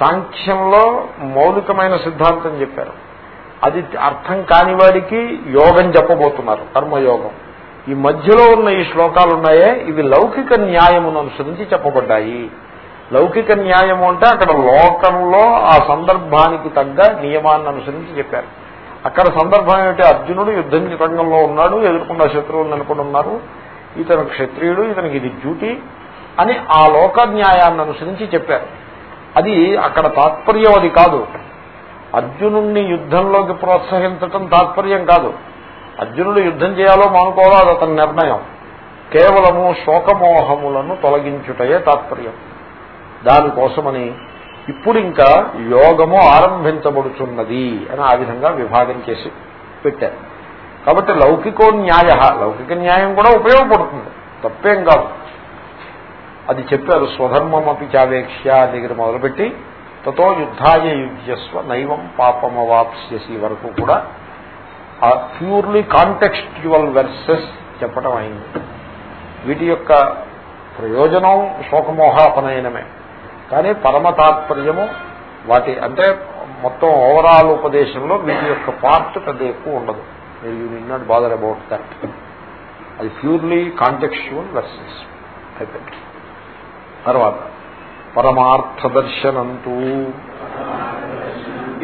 సాంఖ్యంలో మౌలికమైన సిద్ధాంతం చెప్పారు. అది అర్థం కాని వాడికి యోగం చెప్పబోతున్నారు కర్మయోగం. ఈ మధ్యలో ఉన్న ఈ శ్లోకాలు ఉన్నాయే ఇవి లౌకిక న్యాయమును అనుసరించి చెప్పబడ్డాయి. లౌకిక న్యాయము అంటే అక్కడ లోకంలో ఆ సందర్భానికి తగ్గ నియమాన్ని అనుసరించి చెప్పారు. అక్కడ సందర్భం ఏమిటి? అర్జునుడు యుద్ధం రంగంలో ఉన్నాడు ఎదుర్కొన్న శత్రువులను నెలకొని ఉన్నారు. ఇతను క్షత్రియుడు ఇతనికి ఇది డ్యూటీ అని ఆ లోక న్యాయాన్ని అనుసరించి చెప్పారు. అది అక్కడ తాత్పర్యం అది కాదు. అర్జునుణ్ణి యుద్ధంలోకి ప్రోత్సహించటం తాత్పర్యం కాదు. అర్జునుడు యుద్ధం చేయాలో మానుకోవాలో అది అతని నిర్ణయం. కేవలము శోకమోహములను తొలగించుటయే తాత్పర్యం. దానికోసమని ఇప్పుడు ఇంకా యోగము ఆరంభించబడుతున్నది అని ఆ విధంగా విభాగం చేసి పెట్టారు. కాబట్టి లౌకికో న్యాయ లౌకిక న్యాయం కూడా ఉపయోగపడుతుంది. తప్పేం కాదు. అది చెప్పారు స్వధర్మమపి చావేక్ష దగ్గర మొదలుపెట్టి తతో యుద్ధాయ యుజ్యస్వ నైవం పాపమవాప్స్యసి వరకు కూడా ఆ ప్యూర్లీ కాంటెక్స్చువల్ వెర్సెస్ చెప్పడం అయింది. వీటి యొక్క ప్రయోజనం శోకమోహాపనయనమే. కానీ పరమ తాత్పర్యము వాటి అంటే మొత్తం ఓవరాల్ ఉపదేశంలో వీటి యొక్క పార్ట్ పెద్ద ఎక్కువ ఉండదు. మీరు you do not bother about that. అది ప్యూర్లీ కాంటెక్చువల్ వెర్సెస్. అయిపోయింది. తర్వాత పరమార్థదర్శనంతూ.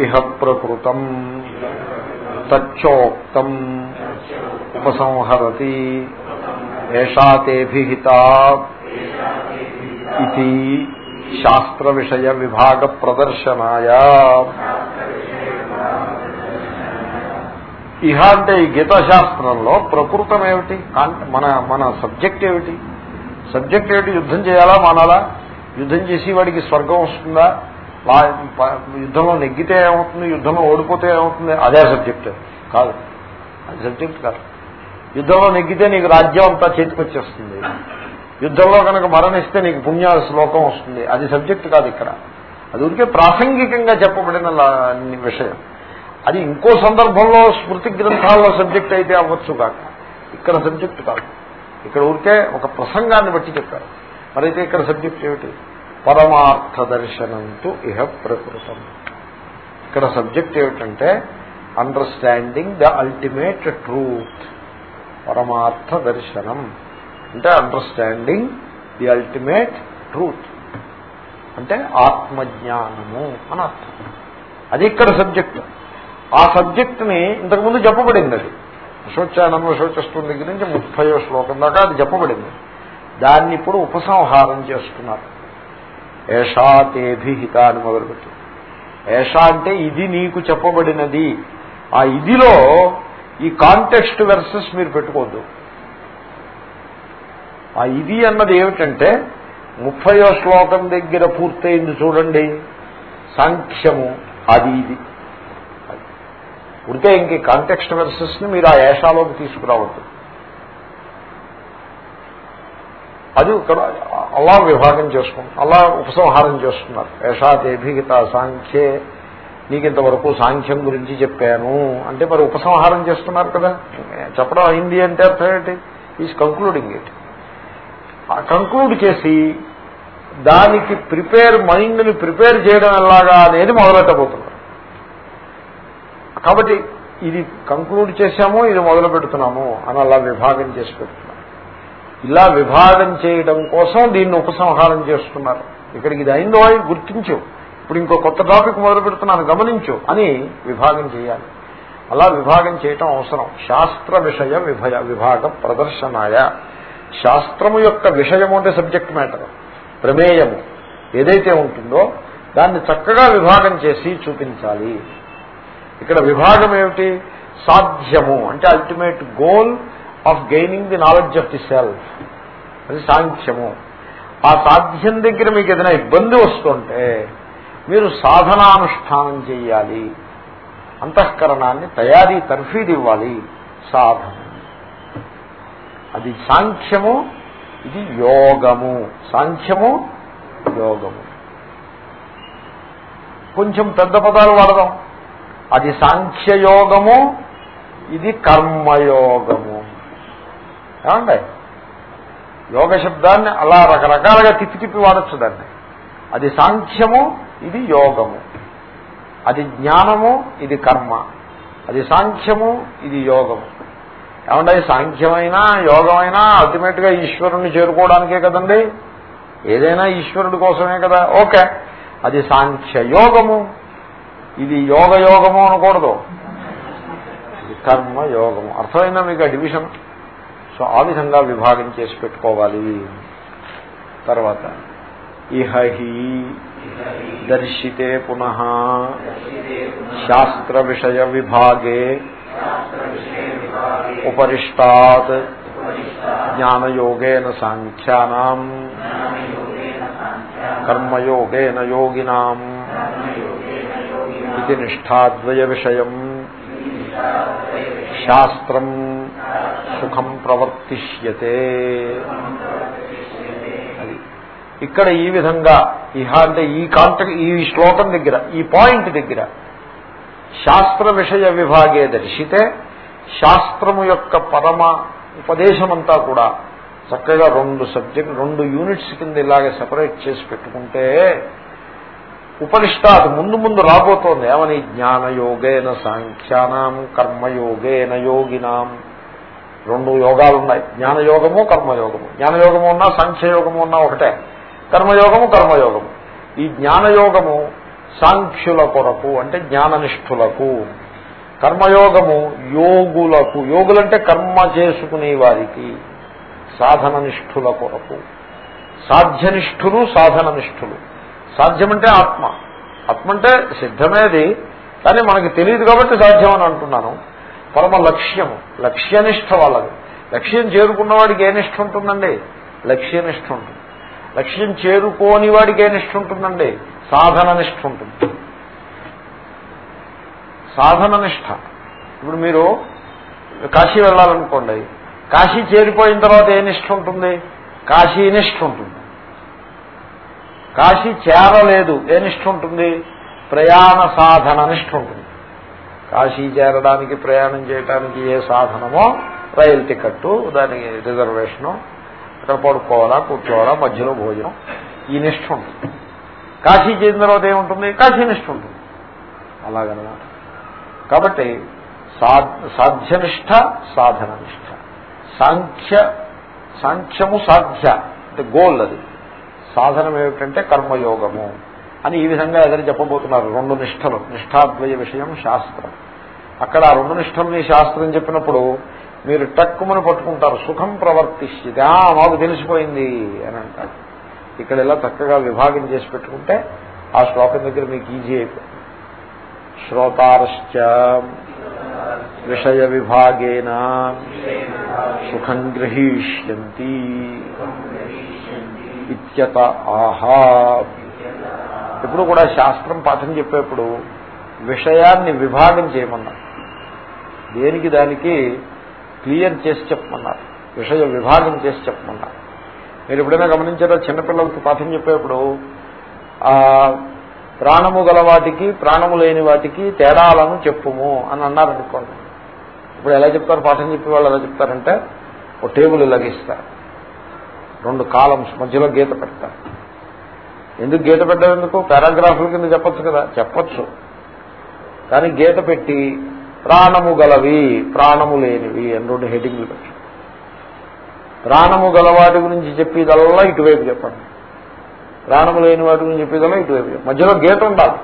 ఇహ ప్రకృతం తచ్చోక్తం ఉపసంహరతి. ఏషా తేభిహిత ఇది శాస్త్ర విషయ విభాగ ప్రదర్శనాయ ఇహ అంటే ఈ గీతాశాస్త్రంలో ప్రకృతం ఏమిటి మన మన సబ్జెక్ట్ ఏమిటి సబ్జెక్ట్ ఏమిటి యుద్ధం చేయాలా మానాలా? యుద్ధం చేసి వాడికి స్వర్గం వస్తుందా? యుద్ధంలో నెగ్గితే ఏమవుతుంది? యుద్ధంలో ఓడిపోతే ఏమవుతుంది? అదే సబ్జెక్ట్ కాదు. అది సబ్జెక్ట్ కాదు. యుద్ధంలో నెగ్గితే నీకు రాజ్యం అంతా చేతికొచ్చేస్తుంది యుద్ధంలో కనుక మరణిస్తే నీకు పుణ్య శ్లోకం వస్తుంది. అది సబ్జెక్ట్ కాదు ఇక్కడ. అది ఊరికే ప్రాసంగికంగా చెప్పబడిన విషయం. అది ఇంకో సందర్భంలో స్మృతి గ్రంథాల్లో సబ్జెక్ట్ అయితే అవ్వచ్చు కాక. ఇక్కడ సబ్జెక్ట్ కాదు. ఇక్కడ ఊరికే ఒక ప్రసంగాన్ని బట్టి చెప్పారు. మరైతే ఇక్కడ సబ్జెక్ట్ ఏమిటి? పరమార్థ దర్శనంతో ఇహ ప్రకృతం. ఇక్కడ సబ్జెక్ట్ ఏమిటంటే అండర్స్టాండింగ్ ద అల్టిమేట్ ట్రూత్ పరమార్థ దర్శనం. అంటే అండర్స్టాండింగ్ ది అల్టిమేట్ ట్రూత్ అంటే ఆత్మజ్ఞానము అని అర్థం. అది ఇక్కడ సబ్జెక్ట్. ఆ సబ్జెక్ట్ని ఇంతకుముందు చెప్పబడింది అది. అశోచానంద శోచస్తుంది దగ్గర నుంచి ముప్పయో శ్లోకం దాకా అది చెప్పబడింది దాన్ని ఇప్పుడు ఉపసంహారం చేస్తున్నారు. ఏషా తేభిహిత అని మొదలుపెట్టి. ఏషా అంటే ఇది నీకు చెప్పబడినది. ఆ ఇదిలో ఈ కాంటెక్స్ట్ వెర్సెస్ మీరు పెట్టుకోవద్దు. ఆ ఇది అన్నది ఏమిటంటే ముప్పయో శ్లోకం దగ్గర పూర్తయింది చూడండి. సాంఖ్యము అది ఇది. ఉంటే ఇంక కాంటెక్స్ట్ వెర్సెస్ని మీరు ఆ ఏషాలోకి తీసుకురావద్దు. అది అలా విభాగం చేసుకుంటాం అలా ఉపసంహారం చేస్తున్నారు. యశాదేభిగిత సాంఖ్యే. నీకు ఇంతవరకు సాంఖ్యం గురించి చెప్పాను. అంటే మరి ఉపసంహారం చేస్తున్నారు కదా. చెప్పడం అయింది అంటే అర్థం ఏంటి? ఈజ్ కంక్లూడింగ్ ఇట్ కంక్లూడ్ చేసి దానికి ప్రిపేర్ మైండ్ని ప్రిపేర్ చేయడం ఎలాగా అనేది మొదలెట్టబోతున్నారు. కాబట్టి ఇది కంక్లూడ్ చేశాము ఇది మొదలు పెడుతున్నాము అని అలా విభాగం చేసి పెడుతున్నారు ఇలా విభాగం చేయడం కోసం దీన్ని ఉపసంహారం చేస్తున్నారు. ఇక్కడికి ఇది అయిందో గుర్తించు. ఇప్పుడు ఇంకో కొత్త టాపిక్ మొదలు పెడుతున్నాను గమనించు అని విభాగం చేయాలి. అలా విభాగం చేయటం అవసరం. శాస్త్ర విషయ విభయ విభాగ ప్రదర్శనాయ. శాస్త్రము యొక్క విషయము అంటే సబ్జెక్ట్ మ్యాటర్ ప్రమేయము ఏదైతే ఉంటుందో దాన్ని చక్కగా విభాగం చేసి చూపించాలి. ఇక్కడ విభాగం ఏమిటి? సాధ్యము. అంటే ultimate goal of gaining the knowledge of the self అది సాంఖ్యము. ఆ సాధ్యం దగ్గర మీకు ఏదైనా ఇబ్బంది వస్తుంటే మీరు సాధనానుష్ఠానం చేయాలి అంతఃకరణాన్ని తయారీ తర్ఫీది ఇవ్వాలి. సాధన. అది సాంఖ్యము ఇది యోగము. సాంఖ్యము యోగము. కొంచెం పెద్ద పదాలు వాడదాం. అది సాంఖ్యయోగము ఇది కర్మయోగము. ఏమండి? యోగ శబ్దాన్ని అలా రకరకాలుగా తిప్పి తిప్పి వాడచ్చు దాన్ని. అది సాంఖ్యము ఇది యోగము. అది జ్ఞానము ఇది కర్మ. అది సాంఖ్యము ఇది యోగము. ఏమంటే సాంఖ్యమైనా యోగమైనా అల్టిమేట్గా ఈశ్వరుణ్ణి చేరుకోవడానికే కదండి? ఏదైనా ఈశ్వరుడి కోసమే కదా. ఓకే. అది సాంఖ్య యోగము. ఇది యోగ యోగము అనకూడదు. ఇది కర్మ యోగము. అర్థమైందా మీకు ఆ డివిజన్? సో ఆ విధంగా విభాగం చేసి పెట్టుకోవాలి. తర్వాత ఇహహి దర్శితే పునః శాస్త్ర విషయ విభాగే ఉపరిష్టాత్ జ్ఞానయోగేన సాంఖ్యానాం కర్మయోగేన యోగినాం ఇది నిష్టాద్వయ విషయం శాస్త్రం సుఖం ప్రవర్తిష్యతే. అది. ఇక్కడ ఈ విధంగా ఇహ అంటే ఈ కాంట ఈ శ్లోకం దగ్గర ఈ పాయింట్ దగ్గర శాస్త్ర విషయ విభాగే దర్శితే శాస్త్రము యొక్క పరమ ఉపదేశమంతా కూడా చక్కగా రెండు సబ్జెక్ట్ రెండు యూనిట్స్ కింద ఇలాగే సెపరేట్ చేసి పెట్టుకుంటే ఉపనిష్టాత్ ముందు ముందు రాబోతోంది. ఏమని? జ్ఞానయోగేన సాంఖ్యానాం కర్మయోగేన యోగినాం. రెండు యోగాలు ఉన్నాయి. జ్ఞానయోగము కర్మయోగము. జ్ఞానయోగము ఉన్నా సాంఖ్యయోగము ఉన్నా ఒకటే. కర్మయోగము కర్మయోగము. ఈ జ్ఞానయోగము సాంఖ్యుల కొరకు అంటే జ్ఞాననిష్ఠులకు. కర్మయోగము యోగులకు. యోగులంటే కర్మ చేసుకునే వారికి సాధన నిష్ఠుల కొరకు. సాధ్యనిష్ఠులు సాధన నిష్ఠులు సాధ్యమంటే ఆత్మ. ఆత్మ అంటే సిద్ధమేది కానీ మనకి తెలియదు కాబట్టి సాధ్యం అని అంటున్నాను. పరమ లక్ష్యము లక్ష్యనిష్ట వాళ్ళది. లక్ష్యం చేరుకున్న వాడికి ఏ నిష్ట ఉంటుందండి? లక్ష్యనిష్ట ఉంటుంది. లక్ష్యం చేరుకోని వాడికి ఏ నిష్ట ఉంటుందండి? సాధన నిష్ట ఉంటుంది. సాధన నిష్ట. ఇప్పుడు మీరు కాశీ వెళ్ళాలనుకోండి. కాశీ చేరిపోయిన తర్వాత ఏ నిష్ట ఉంటుంది? కాశీ నిష్ట ఉంటుంది. కాశీ చేరలేదు ఏ నిష్ట ఉంటుంది? ప్రయాణ సాధన నిష్ట ఉంటుంది. కాశీ చేరడానికి ప్రయాణం చేయడానికి ఏ సాధనమో రైలు టికెట్టు దానికి రిజర్వేషను అక్కడ పడుకోవాలా కూర్చోవాలా మధ్యలో భోజనం ఈ నిష్ఠ ఉంటుంది. కాశీ చేసిన తర్వాత ఏముంటుంది? కాశీ నిష్ఠ ఉంటుంది. అలాగనమాట. కాబట్టి సాధ్యనిష్ట సాధన నిష్ట సాంఖ్య సాంఖ్యము సాధ్య. అంటే గోల్ అది. సాధనం ఏమిటంటే కర్మయోగము. అని ఈ విధంగా ఎదురు చెప్పబోతున్నారు. రెండు నిష్టలు నిష్ఠాద్వయ విషయం శాస్త్రం. అక్కడ ఆ రెండు నిష్టల్ని శాస్త్రం చెప్పినప్పుడు మీరు టక్కుమని పట్టుకుంటారు. సుఖం ప్రవర్తిస్తుంది ఆ మాకు తెలిసిపోయింది అని అంటారు. ఇక్కడ ఇలా చక్కగా విభాగం చేసి పెట్టుకుంటే ఆ శ్లోకం దగ్గర మీకు ఈజీ అయిపోతుంది. శ్రోతారశ్చ విషయ విభాగేన సుఖం గ్రహీష్యంతి ఇత్యత ఆహా ఇప్పుడు కూడా శాస్త్రం పాఠం చెప్పేప్పుడు విషయాన్ని విభాగం చేయమన్నారు. దేనికి దానికి క్లియర్ చేసి చెప్పమన్నారు. విషయ విభాగం చేసి చెప్పమన్నారు. మీరు ఎప్పుడైనా గమనించారో? చిన్నపిల్లలకి పాఠం చెప్పేప్పుడు ప్రాణము గల వాటికి ప్రాణము లేని వాటికి తేడాలను చెప్పుము అని అన్నారనుకోండి ఇప్పుడు ఎలా చెప్తారు? పాఠం చెప్పే వాళ్ళు ఎలా చెప్తారంటే ఒక టేబుల్ ఇలాగిస్తారు రెండు కాలమ్స్ మధ్యలో గీత పెడతారు. ఎందుకు గీత పెట్టడం ఎందుకు? పారాగ్రాఫ్ల కింద చెప్పచ్చు కదా? చెప్పచ్చు. కానీ గీత పెట్టి ప్రాణము గలవి ప్రాణము లేనివి అని రెండు హెడ్డింగ్లు పెట్టు. ప్రాణము గలవాటి గురించి చెప్పేదల్లా ఇటువైపు చెప్పండి. ప్రాణము లేని వాటి గురించి చెప్పేదల్లా ఇటువైపు మధ్యలో గీత ఉండాలి.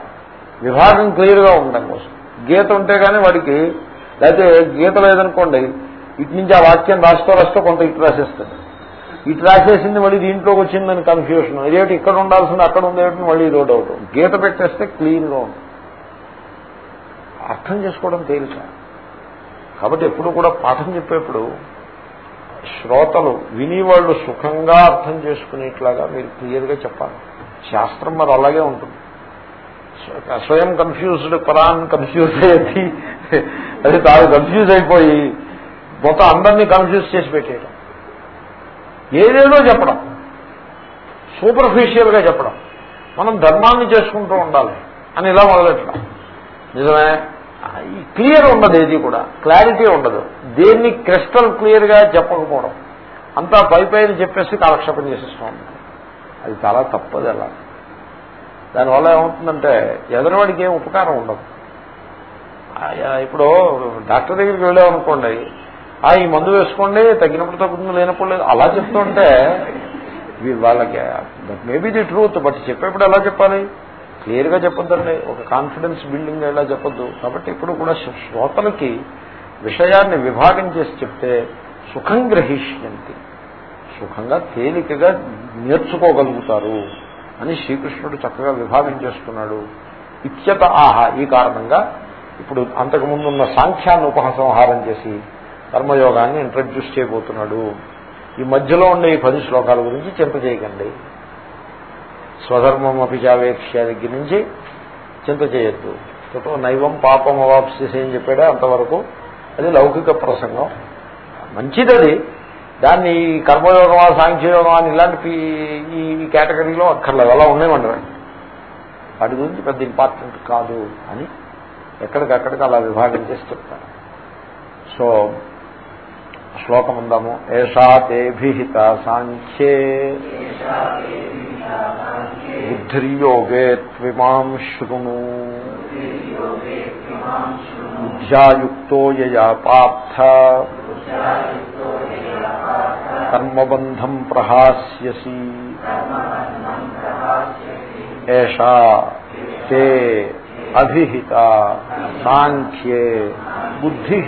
విభాగం క్లియర్గా ఉండడం కోసం. గీత ఉంటే కానీ వాడికి లేకపోతే గీత లేదనుకోండి ఇటు నుంచి ఆ వాక్యం రాస్తూ రాస్తూ కొంత ఇటు రాసేస్తుంది. ఇటు రాసేసింది మళ్ళీ దీంట్లోకి వచ్చిందని కన్ఫ్యూషన్ ఇదేమిటి ఇక్కడ ఉండాల్సింది అక్కడ ఉందేమిటి మళ్ళీ ఇదో డౌట్ గీత పెట్టేస్తే క్లీన్గా ఉంటుంది అర్థం చేసుకోవడం తేలిక. కాబట్టి ఎప్పుడు కూడా పాఠం చెప్పేప్పుడు శ్రోతలు వినివాళ్ళు సుఖంగా అర్థం చేసుకునేట్లాగా మీరు క్లియర్గా చెప్పాలి. శాస్త్రం మరి అలాగే ఉంటుంది. స్వయం కన్ఫ్యూజ్డ్ ఖురాన్ కన్ఫ్యూజ్ అయ్యి అది తాను కన్ఫ్యూజ్ అయిపోయి మొత్తం అందరినీ కన్ఫ్యూజ్ చేసి పెట్టేయడం ఏదేదో చెప్పడం. సూపర్ఫిషియల్గా చెప్పడం. మనం ధర్మాన్ని చేసుకుంటూ ఉండాలి అని ఇలా మొదలెట్టడం. నిజమే? క్లియర్ ఉండదు ఏది కూడా. క్లారిటీ ఉండదు. దేన్ని క్రిస్టల్ క్లియర్గా చెప్పకపోవడం. అంతా పై పైన చెప్పేసి కాలక్షేపం చేసేస్తూ ఉంటాం అది చాలా తప్పదు అలా. దానివల్ల ఏమవుతుందంటే ఎదరవాడికి ఏం ఉపకారం ఉండదు. ఇప్పుడు డాక్టర్ దగ్గరికి వెళ్ళామనుకోండి ఆ ఈ మందు వేసుకోండి తగ్గినప్పుడు తగ్గుతుంది లేనప్పుడు లేదు. అలా చెప్తుంటే వాళ్ళకి but maybe the truth but చెప్పేప్పుడు ఎలా చెప్పాలి? క్లియర్గా చెప్పొద్దండి. ఒక కాన్ఫిడెన్స్ బిల్డింగ్ ఎలా చెప్పొద్దు? కాబట్టి ఇప్పుడు కూడా శ్రోతలకి విషయాన్ని విభాగం చేసి చెప్తే సుఖం గ్రహిష్యంతి. సుఖంగా తేలికగా నేర్చుకోగలుగుతారు అని శ్రీకృష్ణుడు చక్కగా విభాగం చేస్తున్నాడు. ఇత్యత ఆహా ఈ కారణంగా ఇప్పుడు అంతకుముందున్న సాంఖ్యాన్ని ఉపసంహారం చేసి కర్మయోగాన్ని ఇంట్రడ్యూస్ చేయబోతున్నాడు. ఈ మధ్యలో ఉండే ఈ పది శ్లోకాల గురించి చింత చేయకండి. స్వధర్మం అపిచావేక్ష దగ్గర నుంచి చింత చేయొద్దు. నైవం పాపం అవాప్సిసి అని చెప్పాడే? అంతవరకు అది లౌకిక ప్రసంగం. మంచిదది. దాన్ని కర్మయోగమా సాంఖ్యయోగమా అని ఇలాంటి ఈ కేటగిరీలో అక్కర్లేదు. అలా ఉండేవండి వాటి గురించి పెద్ద ఇంపార్టెంట్ కాదు అని ఎక్కడికక్కడికి అలా విభాగం చేసి చెప్తారు సో శ్లోకం ఉందాము ఏషా తేభిహిత సాంఖ్యే బుద్ధిర్యోగే త్విమాం శృణు బుద్ధ్యాయుక్తో యయా పార్థ కర్మబంధం ప్రహాస్యసి ఏషా తే అభిహిత సాంఖ్యే బుద్ధి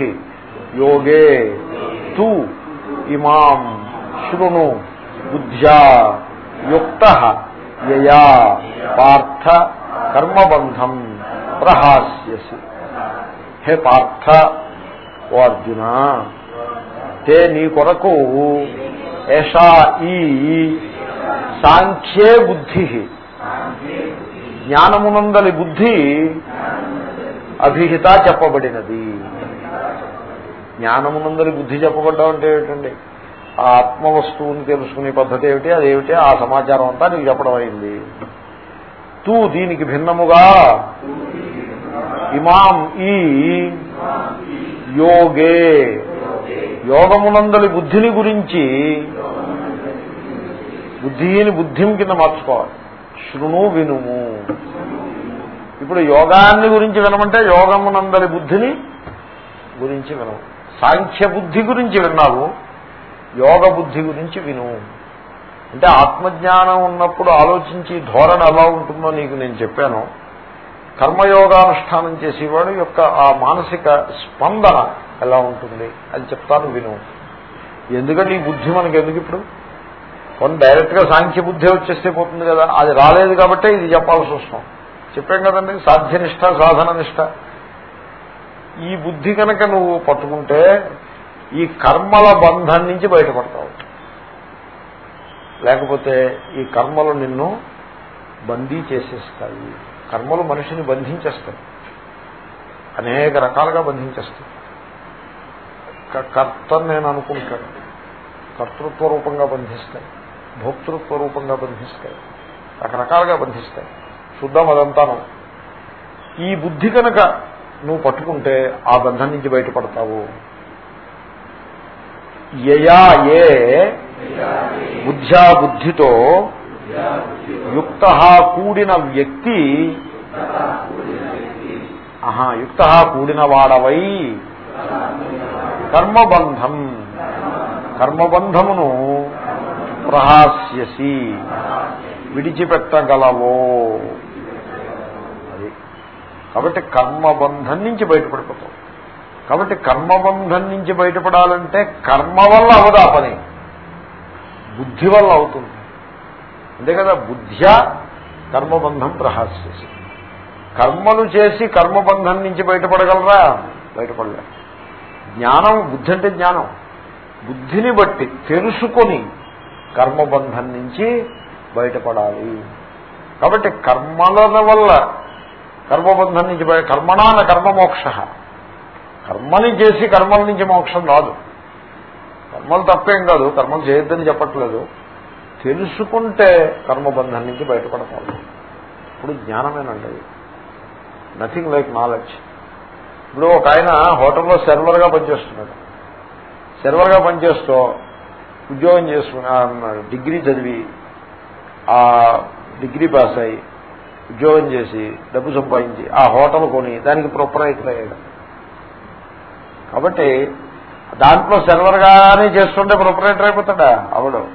యోగే తు ఇమాం శృణు బుద్ధ్యా యుక్త యయా పార్థ కర్మబంధం ప్రహాస్యసి హే పార్థ ఓ అర్జున తే నీ కొరకు ఏషా ఈ సాంఖ్యే బుద్ధి జ్ఞానమునందలి బుద్ధి అభిహిత చెప్పబడినది। జ్ఞానమునందరి బుద్ధి చెప్పబడ్డం అంటే ఏమిటండి? ఆ ఆత్మవస్తువుని తెలుసుకునే పద్ధతి ఏమిటి? అదేమిటి? ఆ సమాచారం అంతా నీకు చెప్పడం అయింది. తూ దీనికి భిన్నముగా ఇమాం ఈ యోగే. యోగమునందలి బుద్ధిని గురించి బుద్ధిని బుద్ధిం కింద మార్చుకోవాలి. శృణు వినుము. ఇప్పుడు యోగాన్ని గురించి వినమంటే యోగమునందలి బుద్ధిని గురించి వినము. సాంఖ్య బుద్ధి గురించి విన్నావు యోగ బుద్ధి గురించి విను. అంటే ఆత్మజ్ఞానం ఉన్నప్పుడు ఆలోచించి ధోరణ ఎలా ఉంటుందో నీకు నేను చెప్పాను. కర్మయోగానుష్ఠానం చేసేవాడు యొక్క ఆ మానసిక స్పందన ఎలా ఉంటుంది అని చెప్తాను విను. ఎందుకంటే ఈ బుద్ధి మనకి ఎందుకు ఇప్పుడు? కొన్ని డైరెక్ట్గా సాంఖ్య బుద్ధి వచ్చేస్తే పోతుంది కదా. అది రాలేదు కాబట్టే ఇది చెప్పాల్సి వస్తాం చెప్పాం కదండి సాధ్యనిష్ట సాధన నిష్ట ఈ బుద్ధి కనుక నువ్వు పట్టుకుంటే ఈ కర్మల బంధం నుంచి బయటపడతావు. లేకపోతే ఈ కర్మలు నిన్ను బందీ చేసేస్తాయి. కర్మలు మనిషిని బంధించేస్తాయి. అనేక రకాలుగా బంధించేస్తాయి. కర్త నేను అనుకుంటాను. కర్తృత్వ రూపంగా బంధిస్తాయి. భోక్తృత్వ రూపంగా బంధిస్తాయి. రకరకాలుగా బంధిస్తాయి. చూద్దాం అదంతాను ఈ బుద్ధి కనుక నువ్వు పట్టుకుంటే ఆ బంధం నుంచి బయటపడతావు. యయా ఏ బుద్ధ్యా బుద్ధితో యుక్త కూడిన వ్యక్తి ఆహా యుక్త కూడిన వాడవై కర్మబంధం. కర్మబంధమును ప్రహాస్యసి విడిచిపెట్టగలవో. కాబట్టి కర్మబంధం నుంచి బయటపడిపోతాం. కాబట్టి కర్మబంధం నుంచి బయటపడాలంటే కర్మ వల్ల అవదా పని? బుద్ధి వల్ల అవుతుంది. అంతే కదా బుద్ధ్యా కర్మబంధం ప్రహాస్యసి కర్మలు చేసి కర్మబంధం నుంచి బయటపడగలరా? బయటపడలే. జ్ఞానం బుద్ధి అంటే జ్ఞానం. బుద్ధిని బట్టి తెలుసుకొని కర్మబంధం నుంచి బయటపడాలి. కాబట్టి కర్మల వల్ల కర్మబంధం నుంచి బయట కర్మణాన కర్మమోక్ష. కర్మని చేసి కర్మల నుంచి మోక్షం రాదు. కర్మలు తప్పేం కాదు కర్మలు చేయొద్దని చెప్పట్లేదు. తెలుసుకుంటే కర్మబంధం నుంచి బయటపడతారు. ఇప్పుడు జ్ఞానమేనండి నథింగ్ లైక్ నాలెడ్జ్ ఇప్పుడు ఒక ఆయన హోటల్లో సర్వర్గా పనిచేస్తున్నాడు. సర్వర్గా పనిచేస్తూ ఉద్యోగం చేసుకున్న డిగ్రీ చదివి ఆ డిగ్రీ పాస్ అయ్యి ఉద్యోగం చేసి డబ్బు సంపాదించి ఆ హోటల్ కొని దానికి ప్రొపరైటర్ అయ్యాడు. కాబట్టి దాంట్లో సర్వర్గానే చేస్తుంటే ప్రొపరేటర్ అయిపోతాడా? అవడు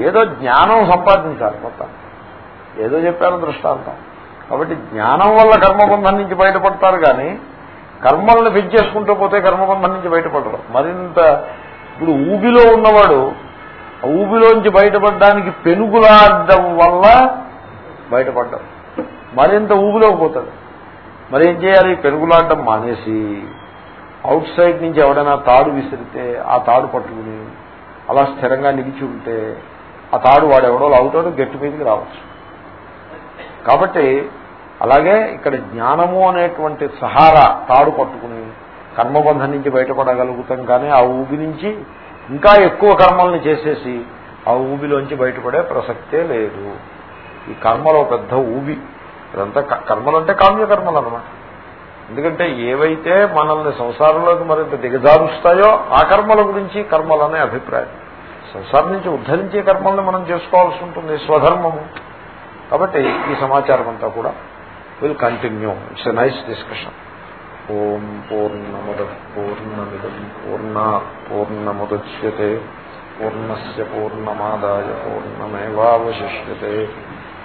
ఏదో జ్ఞానం సంపాదించాలి మొత్తం. ఏదో చెప్పాను దృష్టాంతం. కాబట్టి జ్ఞానం వల్ల కర్మబంధం నుంచి బయటపడతారు కానీ కర్మల్ని పెంచేసుకుంటూ పోతే కర్మబంధం నుంచి బయటపడరు. మరింత ఇప్పుడు ఊబిలో ఉన్నవాడు ఊబిలోంచి బయటపడడానికి పెనుగులాడడం వల్ల బయటపడ్డాడు. మరింత ఊబిలోకి పోతాడు. మరి ఏం చేయాలి? పెనుగులాడడం మానేసి అవుట్ సైడ్ నుంచి ఎవడైనా తాడు విసిరితే ఆ తాడు పట్టుకుని అలా స్థిరంగా నిలిచి ఉంటే ఆ తాడు వాడెవడో లాగుతాడు గట్టి మీదకి రావచ్చు. కాబట్టి అలాగే ఇక్కడ జ్ఞానము అనేటువంటి సహారా తాడు పట్టుకుని కర్మబంధం నుంచి బయటపడగలుగుతాం కానీ ఆ ఊబి నుంచి ఇంకా ఎక్కువ కర్మల్ని చేసేసి ఆ ఊబిలోంచి బయటపడే ప్రసక్తే లేదు. ఈ కర్మలో పెద్ద ఊబి. ఇదంతా కర్మలు అంటే కామ్యకర్మలు అనమాట ఎందుకంటే ఏవైతే మనల్ని సంసారంలోకి మరింత దిగజారుస్తాయో ఆ కర్మల గురించి కర్మలనే అభిప్రాయం. సంసారం నుంచి ఉద్ధరించే కర్మల్ని మనం చేసుకోవాల్సి ఉంటుంది స్వధర్మము. కాబట్టి ఈ సమాచారం అంతా కూడా will continue it's a nice discussion ఓం పూర్ణముద పూర్ణమిదం పూర్ణ పూర్ణముద్యతే పూర్ణస్ పూర్ణమాదాయ పూర్ణమేవాశిష్యే